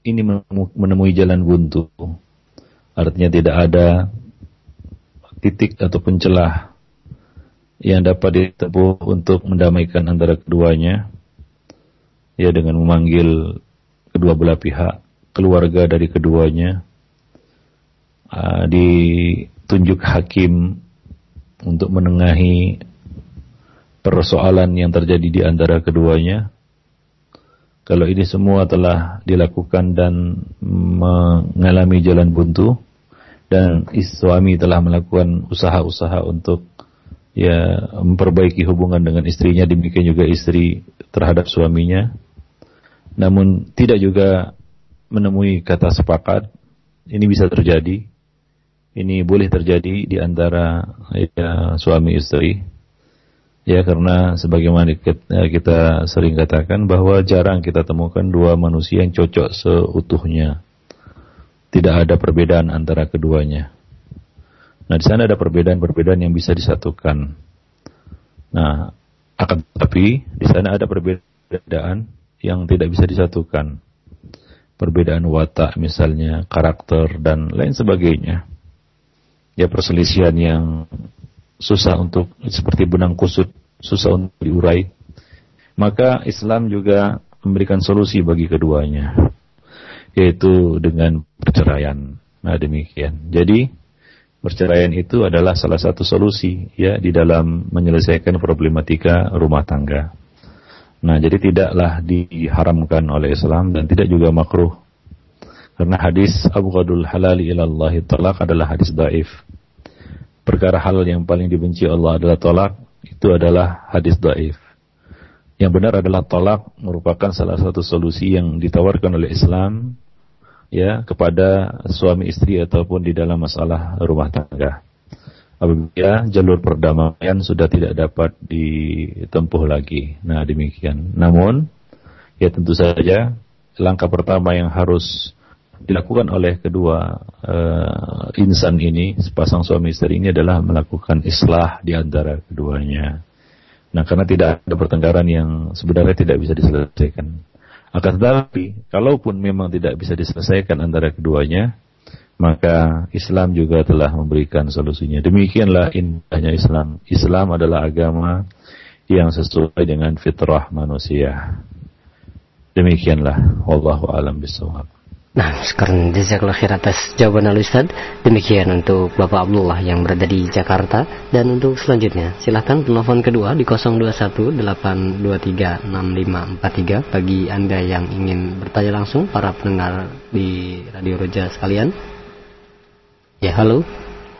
ini menemui jalan buntu, Artinya tidak ada titik ataupun celah yang dapat ditempuh untuk mendamaikan antara keduanya ya dengan memanggil kedua belah pihak keluarga dari keduanya ditunjuk hakim untuk menengahi persoalan yang terjadi di antara keduanya kalau ini semua telah dilakukan dan mengalami jalan buntu dan suami telah melakukan usaha-usaha untuk ya memperbaiki hubungan dengan istrinya demikian juga istri terhadap suaminya. Namun tidak juga menemui kata sepakat ini bisa terjadi. Ini boleh terjadi di antara ya, suami istri ya karena sebagaimana kita sering katakan bahwa jarang kita temukan dua manusia yang cocok seutuhnya tidak ada perbedaan antara keduanya. Nah, di sana ada perbedaan-perbedaan yang bisa disatukan. Nah, akan tetapi di sana ada perbedaan yang tidak bisa disatukan. Perbedaan watak misalnya, karakter dan lain sebagainya. Ya perselisihan yang susah untuk seperti benang kusut, susah untuk diurai. Maka Islam juga memberikan solusi bagi keduanya yaitu dengan perceraian. Nah, demikian. Jadi, perceraian itu adalah salah satu solusi ya di dalam menyelesaikan problematika rumah tangga. Nah, jadi tidaklah diharamkan oleh Islam dan tidak juga makruh. Karena hadis Abu Qadul halali ilallahi talak adalah hadis daif. Perkara halal yang paling dibenci Allah adalah tolak, itu adalah hadis daif. Yang benar adalah tolak merupakan salah satu solusi yang ditawarkan oleh Islam ya kepada suami istri ataupun di dalam masalah rumah tangga. Apabila jalur perdamaian sudah tidak dapat ditempuh lagi. Nah, demikian. Namun ya tentu saja langkah pertama yang harus dilakukan oleh kedua uh, insan ini, sepasang suami istri ini adalah melakukan islah di antara keduanya. Nah, karena tidak ada pertengkaran yang sebenarnya tidak bisa diselesaikan. Akan tetapi, kalaupun memang tidak bisa diselesaikan antara keduanya, maka Islam juga telah memberikan solusinya. Demikianlah indahnya Islam. Islam adalah agama yang sesuai dengan fitrah manusia. Demikianlah. Wallahu alam bisawab. Nah, sekarang jazakallah khair atas jawaban al Ustaz. Demikian untuk Bapak Abdullah yang berada di Jakarta dan untuk selanjutnya silahkan telepon kedua di 0218236543 bagi Anda yang ingin bertanya langsung para pendengar di Radio Roja sekalian. Ya, halo.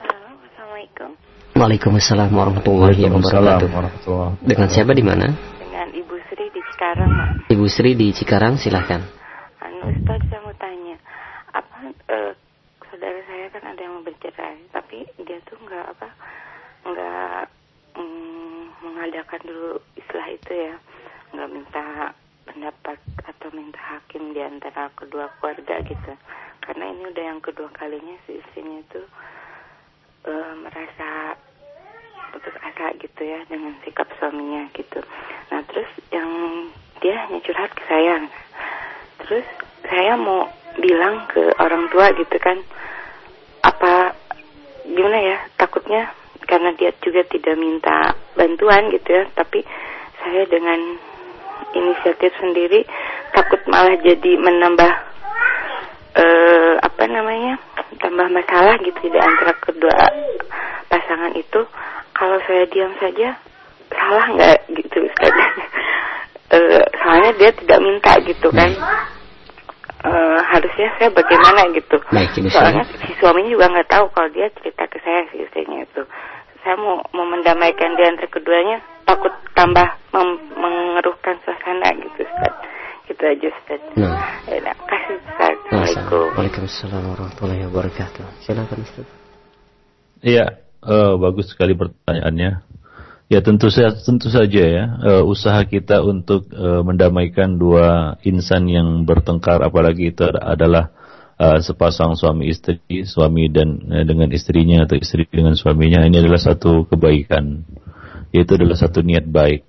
Halo, Assalamualaikum. Waalaikumsalam warahmatullahi wabarakatuh. Dengan siapa di mana? Dengan Ibu Sri di Cikarang, Mak. Ibu Sri di Cikarang, silahkan. Anu, Ustaz, saya mau tanya. Apa, eh, saudara saya kan ada yang mau bercerai, tapi dia tuh nggak apa, nggak mm, mengadakan dulu istilah itu ya. Nggak minta pendapat atau minta hakim di antara kedua keluarga gitu. Karena ini udah yang kedua kalinya si istrinya itu eh, merasa putus asa gitu ya dengan sikap suaminya gitu. Nah terus yang dia hanya curhat ke saya. Terus saya mau bilang ke orang tua gitu kan gimana ya takutnya karena dia juga tidak minta bantuan gitu ya tapi saya dengan inisiatif sendiri takut malah jadi menambah eh apa namanya tambah masalah gitu di antara kedua pasangan itu. Kalau saya diam saja salah nggak gitu Ustaz? Eh, soalnya dia tidak minta gitu kan Eh, harusnya saya bagaimana gitu Baik, soalnya si suaminya juga nggak tahu kalau dia cerita ke saya si istrinya itu saya mau mau mendamaikan di antara keduanya takut tambah mem- mengeruhkan suasana gitu Ustaz gitu aja Ustaz Nah. ya, terima kasih Ustaz Assalamualaikum Waalaikumsalam warahmatullahi wabarakatuh. Silakan Ustaz. Iya, eh, bagus sekali pertanyaannya. Ya tentu saja, tentu saja ya eh, usaha kita untuk eh, mendamaikan dua insan yang bertengkar, apalagi itu adalah eh, sepasang suami istri, suami dan eh, dengan istrinya atau istri dengan suaminya, ini adalah satu kebaikan, yaitu adalah satu niat baik.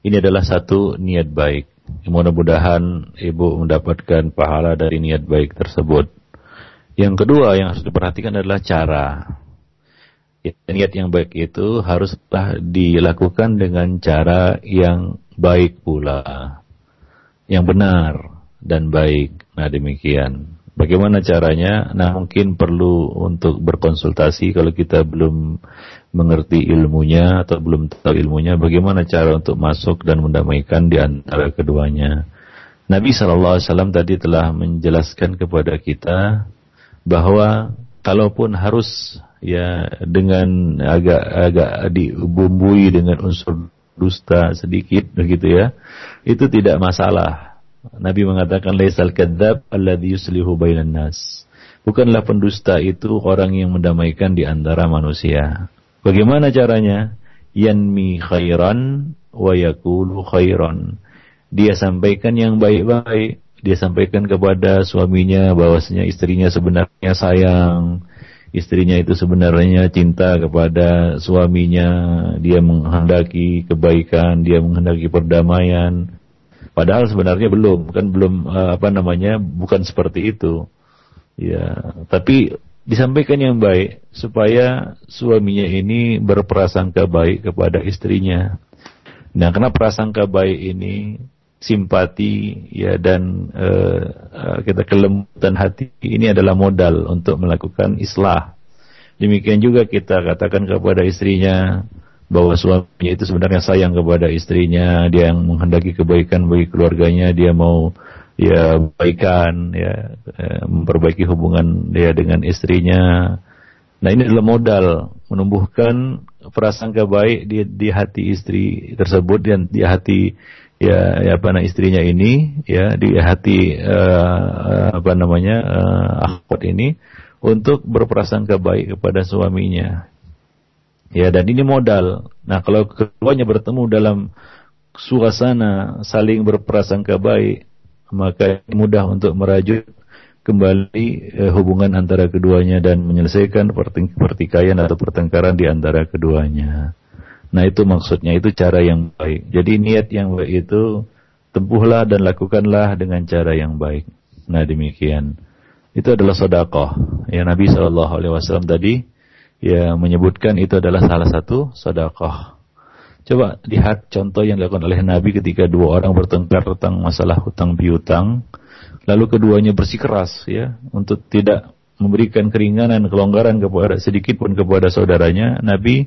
Ini adalah satu niat baik. Mudah-mudahan ibu mendapatkan pahala dari niat baik tersebut. Yang kedua yang harus diperhatikan adalah cara. Niat yang baik itu haruslah dilakukan dengan cara yang baik pula. Yang benar dan baik. Nah demikian. Bagaimana caranya? Nah mungkin perlu untuk berkonsultasi kalau kita belum mengerti ilmunya atau belum tahu ilmunya. Bagaimana cara untuk masuk dan mendamaikan di antara keduanya. Nabi SAW tadi telah menjelaskan kepada kita bahwa kalaupun harus ya dengan agak agak dibumbui dengan unsur dusta sedikit begitu ya. Itu tidak masalah. Nabi mengatakan laisal kadzab alladhi yuslihu bainan nas. Bukanlah pendusta itu orang yang mendamaikan di antara manusia. Bagaimana caranya? Yanmi khairan wa khairan. Dia sampaikan yang baik-baik. Dia sampaikan kepada suaminya bahwasanya istrinya sebenarnya sayang istrinya itu sebenarnya cinta kepada suaminya, dia menghendaki kebaikan, dia menghendaki perdamaian. Padahal sebenarnya belum, kan belum eh, apa namanya, bukan seperti itu. Ya, tapi disampaikan yang baik supaya suaminya ini berprasangka baik kepada istrinya. Nah, karena prasangka baik ini simpati ya dan uh, kita kelembutan hati ini adalah modal untuk melakukan islah. Demikian juga kita katakan kepada istrinya bahwa suaminya itu sebenarnya sayang kepada istrinya, dia yang menghendaki kebaikan bagi keluarganya, dia mau ya baikan ya eh, memperbaiki hubungan dia dengan istrinya. Nah ini adalah modal menumbuhkan prasangka baik di, di hati istri tersebut dan di hati ya, ya apa istrinya ini ya di hati uh, apa namanya uh, akhwat ini untuk berprasangka baik kepada suaminya. Ya dan ini modal. Nah kalau keduanya bertemu dalam suasana saling berprasangka baik, maka mudah untuk merajut kembali eh, hubungan antara keduanya dan menyelesaikan pertikaian atau pertengkaran di antara keduanya. Nah itu maksudnya, itu cara yang baik. Jadi niat yang baik itu tempuhlah dan lakukanlah dengan cara yang baik. Nah demikian. Itu adalah sodakoh. Ya Nabi Wasallam tadi ya menyebutkan itu adalah salah satu sodakoh. Coba lihat contoh yang dilakukan oleh Nabi ketika dua orang bertengkar tentang masalah hutang piutang. lalu keduanya bersikeras ya untuk tidak memberikan keringanan kelonggaran kepada sedikit pun kepada saudaranya Nabi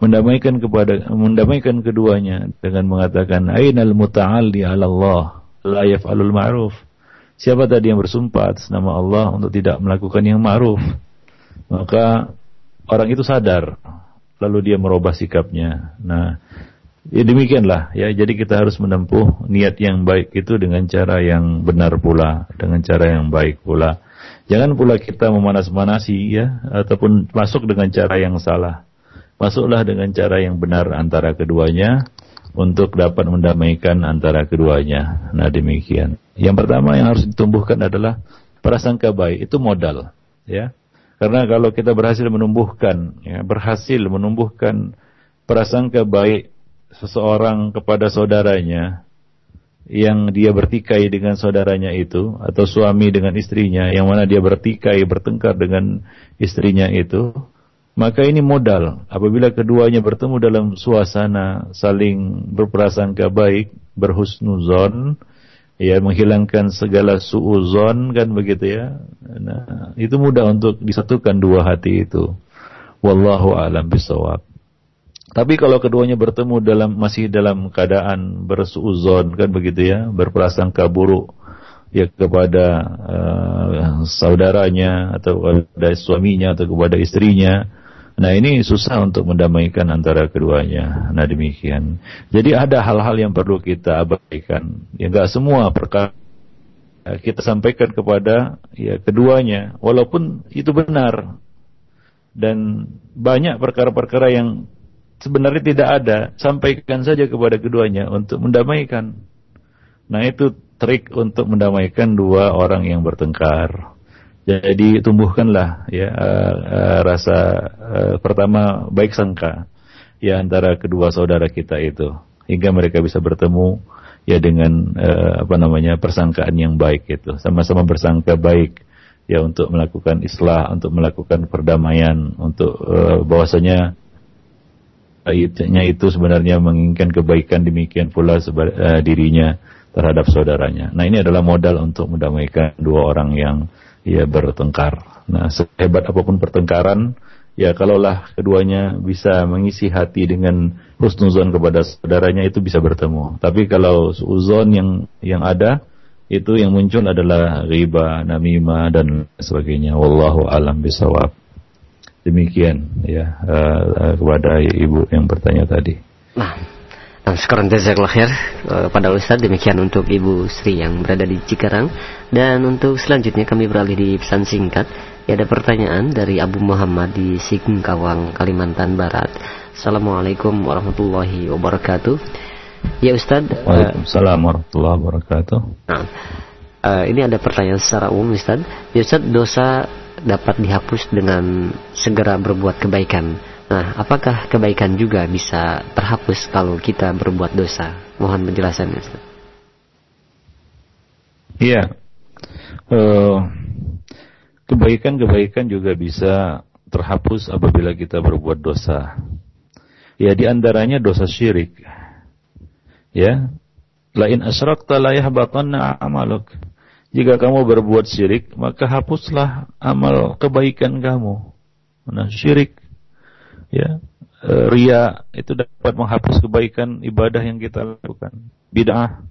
mendamaikan kepada mendamaikan keduanya dengan mengatakan ainal muta'alli 'ala Allah la yaf'alul ma'ruf siapa tadi yang bersumpah atas nama Allah untuk tidak melakukan yang ma'ruf maka orang itu sadar lalu dia merubah sikapnya nah Ya demikianlah ya. Jadi kita harus menempuh niat yang baik itu dengan cara yang benar pula, dengan cara yang baik pula. Jangan pula kita memanas-manasi ya ataupun masuk dengan cara yang salah. Masuklah dengan cara yang benar antara keduanya untuk dapat mendamaikan antara keduanya. Nah, demikian. Yang pertama yang harus ditumbuhkan adalah prasangka baik. Itu modal, ya. Karena kalau kita berhasil menumbuhkan, ya, berhasil menumbuhkan prasangka baik seseorang kepada saudaranya yang dia bertikai dengan saudaranya itu atau suami dengan istrinya yang mana dia bertikai bertengkar dengan istrinya itu maka ini modal. Apabila keduanya bertemu dalam suasana saling berprasangka baik berhusnuzon ya menghilangkan segala suuzon kan begitu ya? Nah itu mudah untuk disatukan dua hati itu. Wallahu alam bisawab tapi kalau keduanya bertemu dalam masih dalam keadaan bersuuzon kan begitu ya, berprasangka buruk ya kepada uh, saudaranya atau kepada suaminya atau kepada istrinya. Nah ini susah untuk mendamaikan antara keduanya. Nah demikian. Jadi ada hal-hal yang perlu kita abaikan. Ya enggak semua perkara kita sampaikan kepada ya keduanya, walaupun itu benar dan banyak perkara-perkara yang sebenarnya tidak ada, sampaikan saja kepada keduanya untuk mendamaikan. Nah itu trik untuk mendamaikan dua orang yang bertengkar. Jadi tumbuhkanlah ya uh, uh, rasa uh, pertama baik sangka ya antara kedua saudara kita itu hingga mereka bisa bertemu ya dengan uh, apa namanya persangkaan yang baik itu sama-sama bersangka baik ya untuk melakukan islah untuk melakukan perdamaian untuk uh, bahwasanya ayatnya itu sebenarnya menginginkan kebaikan demikian pula uh, dirinya terhadap saudaranya. Nah ini adalah modal untuk mendamaikan dua orang yang ya bertengkar. Nah sehebat apa pun pertengkaran, ya kalaulah keduanya bisa mengisi hati dengan husnuzon kepada saudaranya itu bisa bertemu. Tapi kalau uzon yang yang ada itu yang muncul adalah riba, namimah dan sebagainya. Wallahu alam bisawab. Demikian ya uh, uh, kepada ibu yang bertanya tadi. Nah, nah sekarang jazakallah khair kepada uh, Ustaz demikian untuk Ibu Sri yang berada di Cikarang dan untuk selanjutnya kami beralih di pesan singkat. Ya, ada pertanyaan dari Abu Muhammad di Singkawang, Kalimantan Barat. Assalamualaikum warahmatullahi wabarakatuh. Ya Ustaz. Uh, Waalaikumsalam uh, warahmatullahi wabarakatuh. Nah, uh, ini ada pertanyaan secara umum Ustaz. Ya Ustaz, dosa dapat dihapus dengan segera berbuat kebaikan. Nah, apakah kebaikan juga bisa terhapus kalau kita berbuat dosa? Mohon penjelasannya. Iya. Uh, kebaikan-kebaikan juga bisa terhapus apabila kita berbuat dosa. Ya, di antaranya dosa syirik. Ya. Lain asyrakta la yahbatanna amaluk. Jika kamu berbuat syirik, maka hapuslah amal kebaikan kamu. Nah, syirik ya, e, ria itu dapat menghapus kebaikan ibadah yang kita lakukan. Bid'ah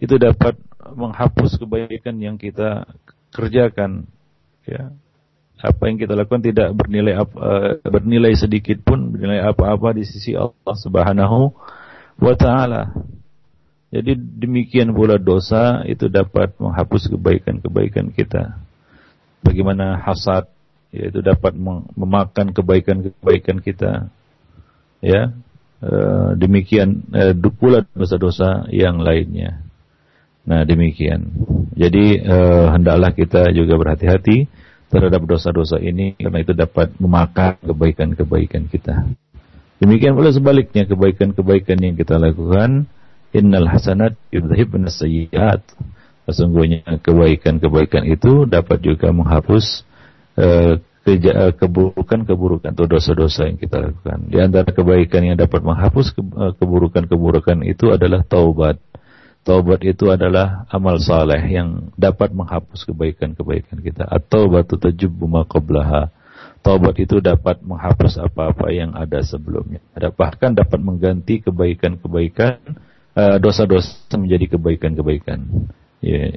itu dapat menghapus kebaikan yang kita kerjakan. Ya. Apa yang kita lakukan tidak bernilai apa, e, bernilai sedikit pun bernilai apa-apa di sisi Allah Subhanahu wa taala. Jadi demikian pula dosa itu dapat menghapus kebaikan-kebaikan kita. Bagaimana hasad yaitu dapat memakan kebaikan-kebaikan kita. Ya. E, demikian e, pula dosa-dosa yang lainnya. Nah, demikian. Jadi e, hendaklah kita juga berhati-hati terhadap dosa-dosa ini karena itu dapat memakan kebaikan-kebaikan kita. Demikian pula sebaliknya kebaikan-kebaikan yang kita lakukan innal hasanat yudhibun sayyiat. Sesungguhnya kebaikan-kebaikan itu dapat juga menghapus uh, keburukan-keburukan atau dosa-dosa yang kita lakukan. Di antara kebaikan yang dapat menghapus keburukan-keburukan itu adalah taubat. Taubat itu adalah amal saleh yang dapat menghapus kebaikan-kebaikan kita. Atau batu tajubbu ma qablaha. Taubat itu dapat menghapus apa-apa yang ada sebelumnya. Bahkan dapat mengganti kebaikan-kebaikan dosa-dosa menjadi kebaikan-kebaikan. Ya,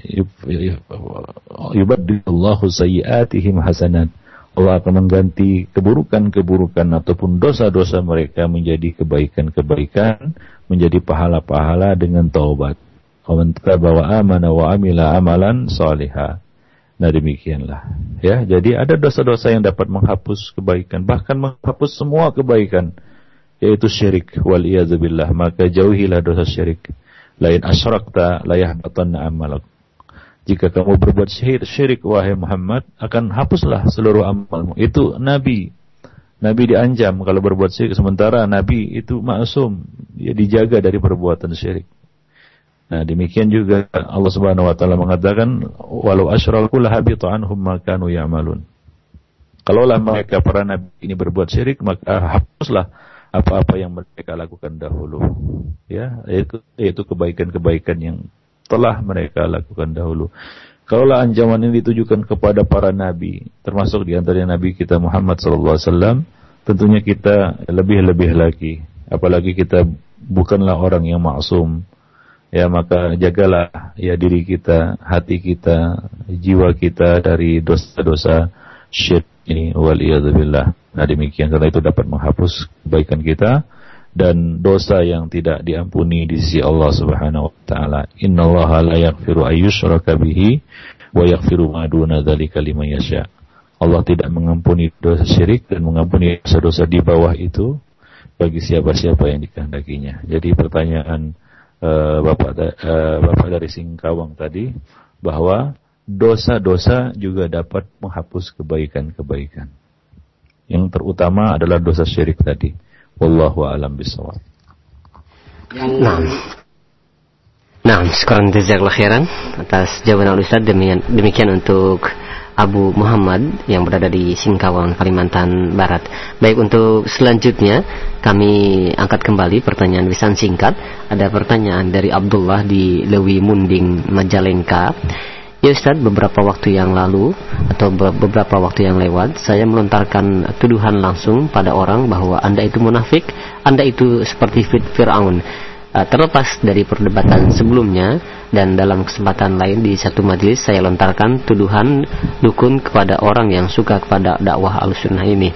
yubaddilullahu sayyi'atihim hasanat. Allah akan mengganti keburukan-keburukan ataupun dosa-dosa mereka menjadi kebaikan-kebaikan, menjadi pahala-pahala dengan taubat. Waman bahwa amana wa amila amalan salihah. Nah demikianlah. Ya, jadi ada dosa-dosa yang dapat menghapus kebaikan, bahkan menghapus semua kebaikan, yaitu syirik wal. Maka jauhilah dosa syirik. Lain asyrakta la yahbatanna amalak. Jika kamu berbuat syirik, syirik wahai Muhammad, akan hapuslah seluruh amalmu. Itu Nabi. Nabi dianjam kalau berbuat syirik. Sementara Nabi itu maksum. Dia dijaga dari perbuatan syirik. Nah, demikian juga Allah Subhanahu wa taala mengatakan walau asyraku lahabita anhum ma kanu ya'malun. Kalaulah mereka para nabi ini berbuat syirik, maka hapuslah apa-apa yang mereka lakukan dahulu. Ya, yaitu, kebaikan-kebaikan yang telah mereka lakukan dahulu. Kalaulah ancaman ini ditujukan kepada para nabi, termasuk di antara nabi kita Muhammad SAW, tentunya kita lebih-lebih lagi. Apalagi kita bukanlah orang yang maksum, ya maka jagalah ya diri kita, hati kita, jiwa kita dari dosa-dosa syirik ini wal billah. Nah demikian karena itu dapat menghapus kebaikan kita dan dosa yang tidak diampuni di sisi Allah Subhanahu wa taala. Innallaha la yaghfiru ayyushraka bihi wa yaghfiru ma duna dzalika liman yasha. Allah tidak mengampuni dosa syirik dan mengampuni dosa-dosa di bawah itu bagi siapa-siapa yang dikehendakinya. Jadi pertanyaan uh, Bapak uh, Bapak dari Singkawang tadi bahwa dosa-dosa juga dapat menghapus kebaikan-kebaikan. Yang terutama adalah dosa syirik tadi. Wallahu a'lam bishawab. Nah. Nah, sekarang jazakallah khairan atas jawaban Ustaz demikian, demikian untuk Abu Muhammad yang berada di Singkawang, Kalimantan Barat. Baik untuk selanjutnya kami angkat kembali pertanyaan lisan singkat. Ada pertanyaan dari Abdullah di Lewi Munding Majalengka. Ya Ustaz, beberapa waktu yang lalu atau beberapa waktu yang lewat saya melontarkan tuduhan langsung pada orang bahwa Anda itu munafik, Anda itu seperti Fir'aun. Uh, terlepas dari perdebatan sebelumnya dan dalam kesempatan lain di satu majelis saya lontarkan tuduhan dukun kepada orang yang suka kepada dakwah al-sunnah ini.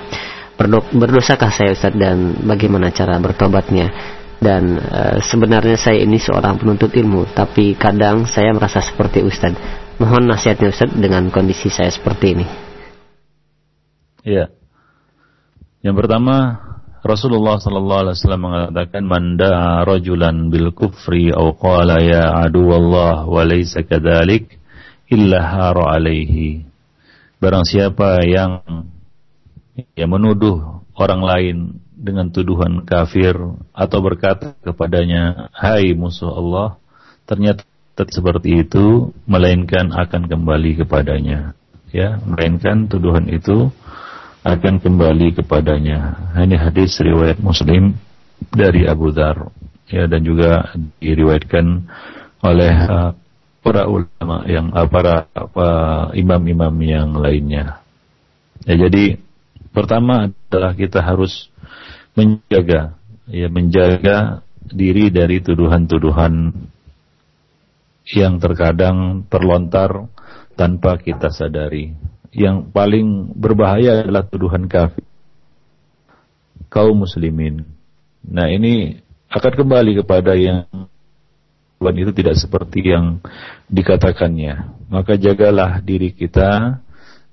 Berdosakah saya Ustaz dan bagaimana cara bertobatnya? Dan uh, sebenarnya saya ini seorang penuntut ilmu, tapi kadang saya merasa seperti Ustadz Mohon nasihatnya Ustaz dengan kondisi saya seperti ini. Iya. Yang pertama, Rasulullah sallallahu alaihi wasallam mengatakan man da'a rajulan bil kufri aw qala ya adu Allah wa laysa kadzalik illa hara alaihi. Barang siapa yang yang menuduh orang lain dengan tuduhan kafir atau berkata kepadanya, "Hai musuh Allah," ternyata seperti itu melainkan akan kembali kepadanya. Ya melainkan tuduhan itu akan kembali kepadanya. Ini hadis riwayat Muslim dari Abu Dhar ya dan juga diriwayatkan oleh uh, para ulama yang uh, para imam-imam yang lainnya. Ya jadi pertama adalah kita harus menjaga ya menjaga diri dari tuduhan-tuduhan yang terkadang terlontar tanpa kita sadari. Yang paling berbahaya adalah tuduhan kafir. Kaum muslimin. Nah ini akan kembali kepada yang Tuhan itu tidak seperti yang dikatakannya. Maka jagalah diri kita,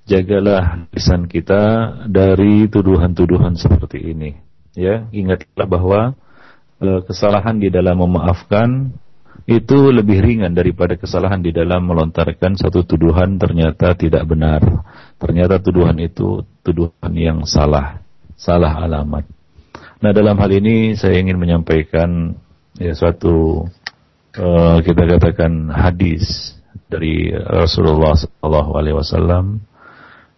jagalah lisan kita dari tuduhan-tuduhan seperti ini. Ya, ingatlah bahwa e, kesalahan di dalam memaafkan itu lebih ringan daripada kesalahan di dalam melontarkan satu tuduhan ternyata tidak benar. Ternyata tuduhan itu tuduhan yang salah, salah alamat. Nah dalam hal ini saya ingin menyampaikan ya suatu uh, kita katakan hadis dari Rasulullah Sallallahu Alaihi Wasallam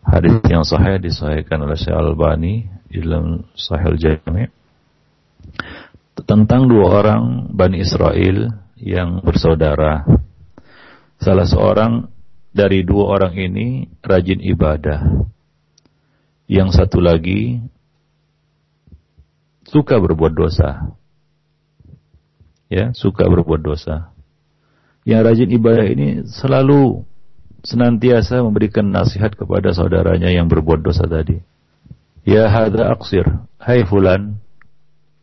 hadis yang sahih disahihkan oleh Syekh Albani dalam Sahih Jami tentang dua orang Bani Israel yang bersaudara. Salah seorang dari dua orang ini rajin ibadah. Yang satu lagi suka berbuat dosa. Ya, suka berbuat dosa. Yang rajin ibadah ini selalu senantiasa memberikan nasihat kepada saudaranya yang berbuat dosa tadi. Ya hadza aksir, hai fulan,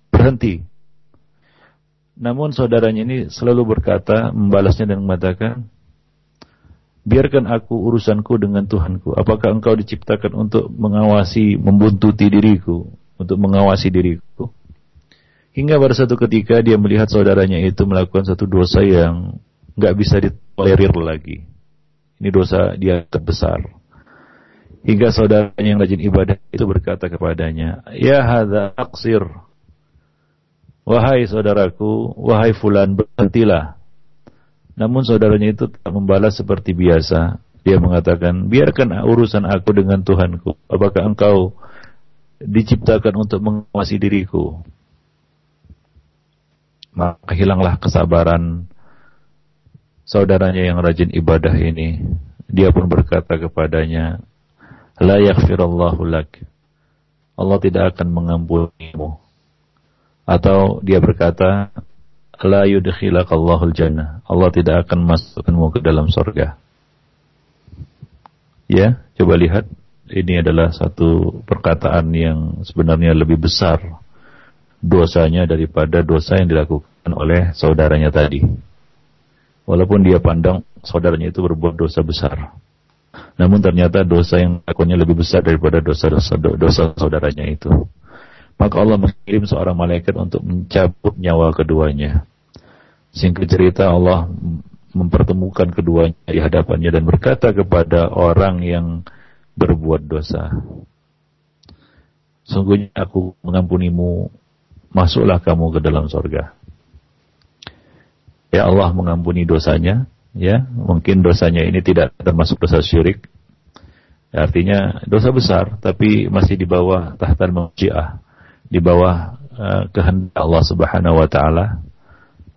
berhenti. Namun saudaranya ini selalu berkata, membalasnya dan mengatakan, biarkan aku urusanku dengan Tuhanku. Apakah engkau diciptakan untuk mengawasi, membuntuti diriku, untuk mengawasi diriku? Hingga pada satu ketika dia melihat saudaranya itu melakukan satu dosa yang nggak bisa ditolerir lagi. Ini dosa dia terbesar. Hingga saudaranya yang rajin ibadah itu berkata kepadanya, Ya hadha aksir. Wahai saudaraku, wahai fulan, berhentilah. Namun saudaranya itu tak membalas seperti biasa. Dia mengatakan, biarkan urusan aku dengan Tuhanku. Apakah engkau diciptakan untuk mengawasi diriku? Maka hilanglah kesabaran saudaranya yang rajin ibadah ini. Dia pun berkata kepadanya, La yaghfirallahu lak. Allah tidak akan mengampunimu. Atau dia berkata, La yudkhilakallahul jannah. Allah tidak akan masukkanmu ke dalam surga. Ya, coba lihat. Ini adalah satu perkataan yang sebenarnya lebih besar dosanya daripada dosa yang dilakukan oleh saudaranya tadi. Walaupun dia pandang saudaranya itu berbuat dosa besar. Namun ternyata dosa yang lakukannya lebih besar daripada dosa-dosa dosa saudaranya itu. Maka Allah mengirim seorang malaikat untuk mencabut nyawa keduanya. Singkat cerita Allah mempertemukan keduanya di hadapannya dan berkata kepada orang yang berbuat dosa. Sungguhnya aku mengampunimu, masuklah kamu ke dalam sorga. Ya Allah mengampuni dosanya, ya mungkin dosanya ini tidak termasuk dosa syirik ya, artinya dosa besar tapi masih di bawah tahta masyiah di bawah uh, kehendak Allah Subhanahu wa taala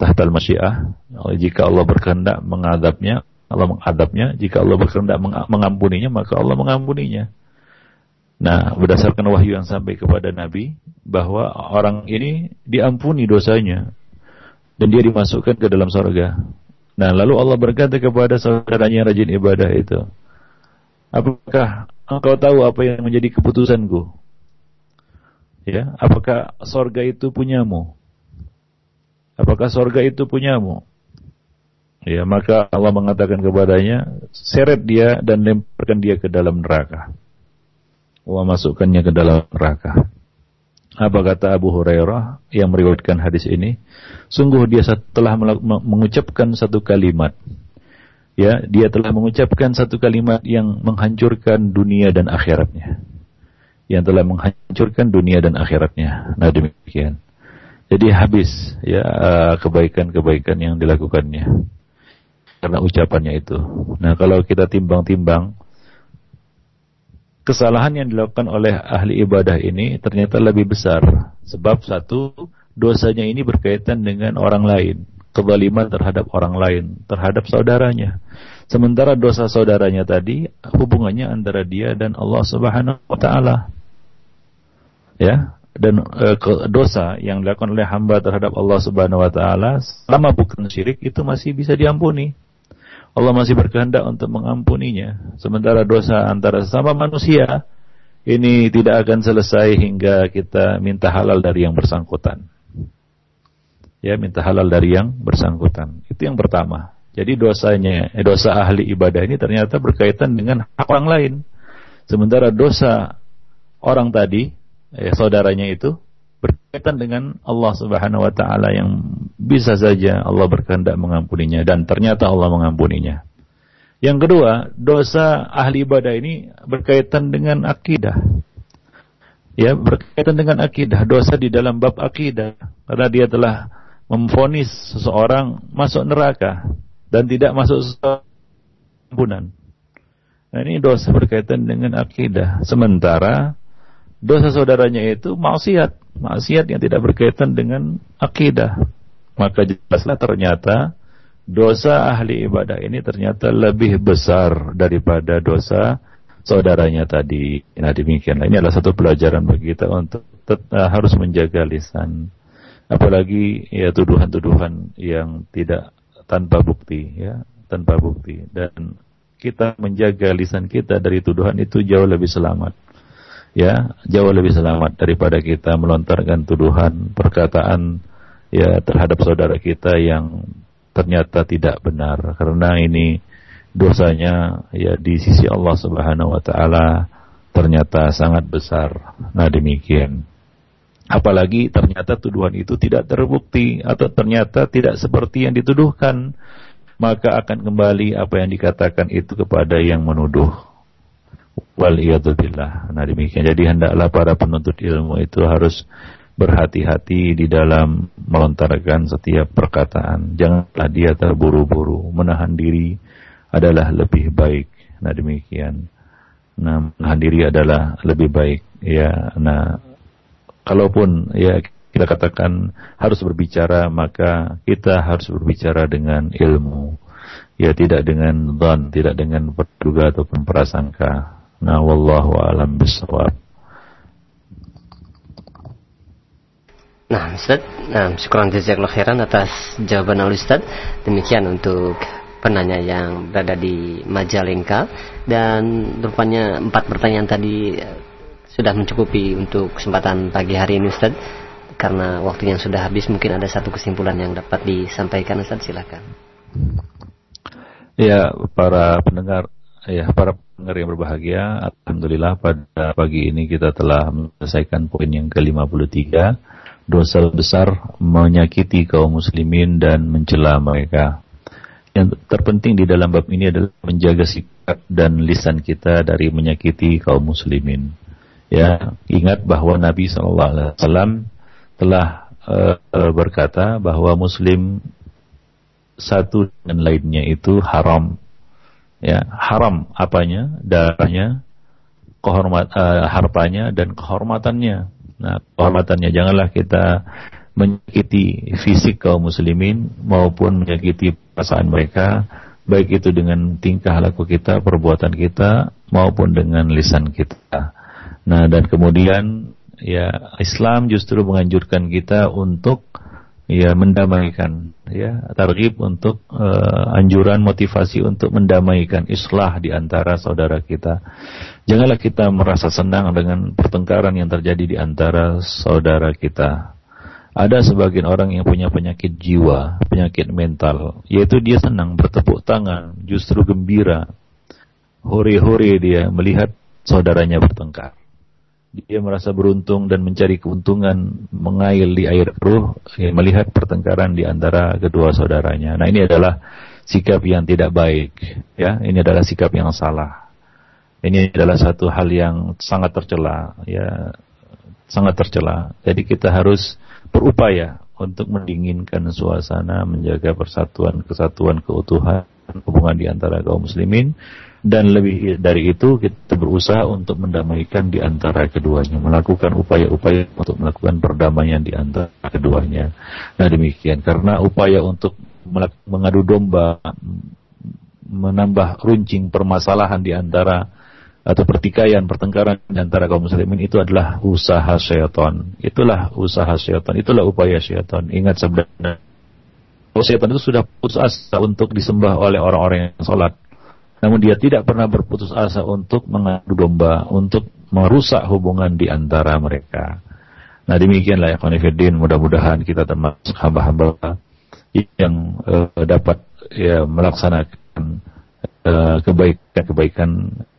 tahta masyiah jika Allah berkehendak mengadabnya Allah mengadabnya jika Allah berkehendak mengampuninya maka Allah mengampuninya Nah, berdasarkan wahyu yang sampai kepada Nabi bahwa orang ini diampuni dosanya dan dia dimasukkan ke dalam surga. Nah, lalu Allah berkata kepada saudaranya yang rajin ibadah itu, apakah engkau tahu apa yang menjadi keputusanku? Ya, apakah sorga itu punyamu? Apakah sorga itu punyamu? Ya, maka Allah mengatakan kepadanya, seret dia dan lemparkan dia ke dalam neraka. Allah masukkannya ke dalam neraka. Apa kata Abu Hurairah yang meriwayatkan hadis ini? Sungguh dia telah mengucapkan satu kalimat. Ya, dia telah mengucapkan satu kalimat yang menghancurkan dunia dan akhiratnya. Yang telah menghancurkan dunia dan akhiratnya. Nah, demikian. Jadi habis ya eh, kebaikan-kebaikan yang dilakukannya karena ucapannya itu. Nah, kalau kita timbang-timbang kesalahan yang dilakukan oleh ahli ibadah ini ternyata lebih besar. Sebab satu, dosanya ini berkaitan dengan orang lain. Kezaliman terhadap orang lain, terhadap saudaranya. Sementara dosa saudaranya tadi, hubungannya antara dia dan Allah subhanahu wa ta'ala. Ya, dan e, dosa yang dilakukan oleh hamba terhadap Allah subhanahu wa ta'ala, selama bukan syirik, itu masih bisa diampuni. Allah masih berkehendak untuk mengampuninya. Sementara dosa antara sesama manusia ini tidak akan selesai hingga kita minta halal dari yang bersangkutan. Ya, minta halal dari yang bersangkutan. Itu yang pertama. Jadi dosanya, eh, dosa ahli ibadah ini ternyata berkaitan dengan hak orang lain. Sementara dosa orang tadi, eh, saudaranya itu berkaitan dengan Allah Subhanahu wa taala yang bisa saja Allah berkehendak mengampuninya dan ternyata Allah mengampuninya. Yang kedua, dosa ahli ibadah ini berkaitan dengan akidah. Ya, berkaitan dengan akidah, dosa di dalam bab akidah karena dia telah memfonis seseorang masuk neraka dan tidak masuk ampunan. Nah, ini dosa berkaitan dengan akidah. Sementara dosa saudaranya itu maksiat, maksiat yang tidak berkaitan dengan akidah. maka jelaslah ternyata dosa ahli ibadah ini ternyata lebih besar daripada dosa saudaranya tadi. Nah demikian. Ini adalah satu pelajaran bagi kita untuk uh, harus menjaga lisan. Apalagi ya tuduhan-tuduhan yang tidak tanpa bukti ya, tanpa bukti dan kita menjaga lisan kita dari tuduhan itu jauh lebih selamat. Ya, jauh lebih selamat daripada kita melontarkan tuduhan, perkataan ya terhadap saudara kita yang ternyata tidak benar karena ini dosanya ya di sisi Allah Subhanahu wa taala ternyata sangat besar. Nah, demikian. Apalagi ternyata tuduhan itu tidak terbukti atau ternyata tidak seperti yang dituduhkan, maka akan kembali apa yang dikatakan itu kepada yang menuduh. Wal Nah, demikian. Jadi hendaklah para penuntut ilmu itu harus berhati-hati di dalam melontarkan setiap perkataan. Janganlah dia terburu-buru, menahan diri adalah lebih baik. Nah demikian. Nah menahan diri adalah lebih baik. Ya, nah kalaupun ya kita katakan harus berbicara maka kita harus berbicara dengan ilmu. Ya tidak dengan don, tidak dengan perduga ataupun prasangka. Nah wallahu alam bisawab. Nah, Ustaz, nah, syukuran jazakallah khairan atas jawaban al Ustaz. Demikian untuk penanya yang berada di Majalengka dan rupanya empat pertanyaan tadi sudah mencukupi untuk kesempatan pagi hari ini Ustaz. Karena waktu yang sudah habis mungkin ada satu kesimpulan yang dapat disampaikan Ustaz silakan. Ya, para pendengar ya para pendengar yang berbahagia, alhamdulillah pada pagi ini kita telah menyelesaikan poin yang ke-53 dosa besar menyakiti kaum muslimin dan mencela mereka. Yang terpenting di dalam bab ini adalah menjaga sikap dan lisan kita dari menyakiti kaum muslimin. Ya, ingat bahwa Nabi SAW telah uh, berkata bahwa muslim satu dan lainnya itu haram. Ya, haram apanya? Darahnya, kehormat uh, hartanya dan kehormatannya Nah, kehormatannya janganlah kita menyakiti fisik kaum muslimin maupun menyakiti perasaan mereka baik itu dengan tingkah laku kita, perbuatan kita maupun dengan lisan kita. Nah, dan kemudian ya Islam justru menganjurkan kita untuk ya mendamaikan ya targhib untuk uh, anjuran motivasi untuk mendamaikan islah di antara saudara kita. Janganlah kita merasa senang dengan pertengkaran yang terjadi di antara saudara kita. Ada sebagian orang yang punya penyakit jiwa, penyakit mental, yaitu dia senang bertepuk tangan, justru gembira, hore-hore dia melihat saudaranya bertengkar dia merasa beruntung dan mencari keuntungan mengail di air ruh ya, melihat pertengkaran di antara kedua saudaranya. Nah ini adalah sikap yang tidak baik, ya. Ini adalah sikap yang salah. Ini adalah satu hal yang sangat tercela, ya, sangat tercela. Jadi kita harus berupaya untuk mendinginkan suasana, menjaga persatuan, kesatuan, keutuhan hubungan di antara kaum muslimin dan lebih dari itu kita berusaha untuk mendamaikan di antara keduanya, melakukan upaya-upaya untuk melakukan perdamaian di antara keduanya. Nah demikian, karena upaya untuk mengadu domba, menambah runcing permasalahan di antara atau pertikaian, pertengkaran di antara kaum muslimin itu adalah usaha syaitan. Itulah usaha syaitan, itulah upaya syaitan. Ingat sebenarnya syaitan itu sudah putus asa untuk disembah oleh orang-orang yang sholat namun dia tidak pernah berputus asa untuk mengadu domba, untuk merusak hubungan di antara mereka. Nah demikianlah ya Khonifuddin, mudah-mudahan kita termasuk hamba-hamba yang uh, dapat ya melaksanakan uh, kebaikan-kebaikan,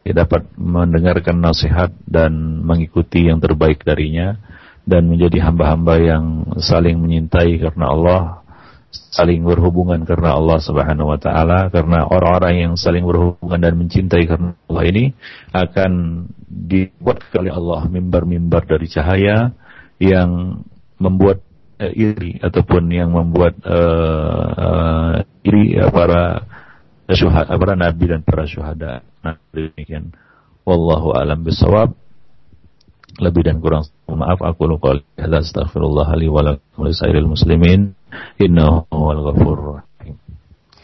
ya, dapat mendengarkan nasihat dan mengikuti yang terbaik darinya dan menjadi hamba-hamba yang saling menyintai karena Allah saling berhubungan karena Allah Subhanahu wa taala karena orang-orang yang saling berhubungan dan mencintai karena Allah ini akan dibuat oleh Allah mimbar-mimbar dari cahaya yang membuat uh, iri ataupun yang membuat uh, uh, iri uh, para syuhada para nabi dan para syuhada. Nah, demikian. Wallahu alam bisawab. Lebih dan kurang maaf aku lupa. Hadza astaghfirullah li wa lakum muslimin. Innahu huwal ghafurur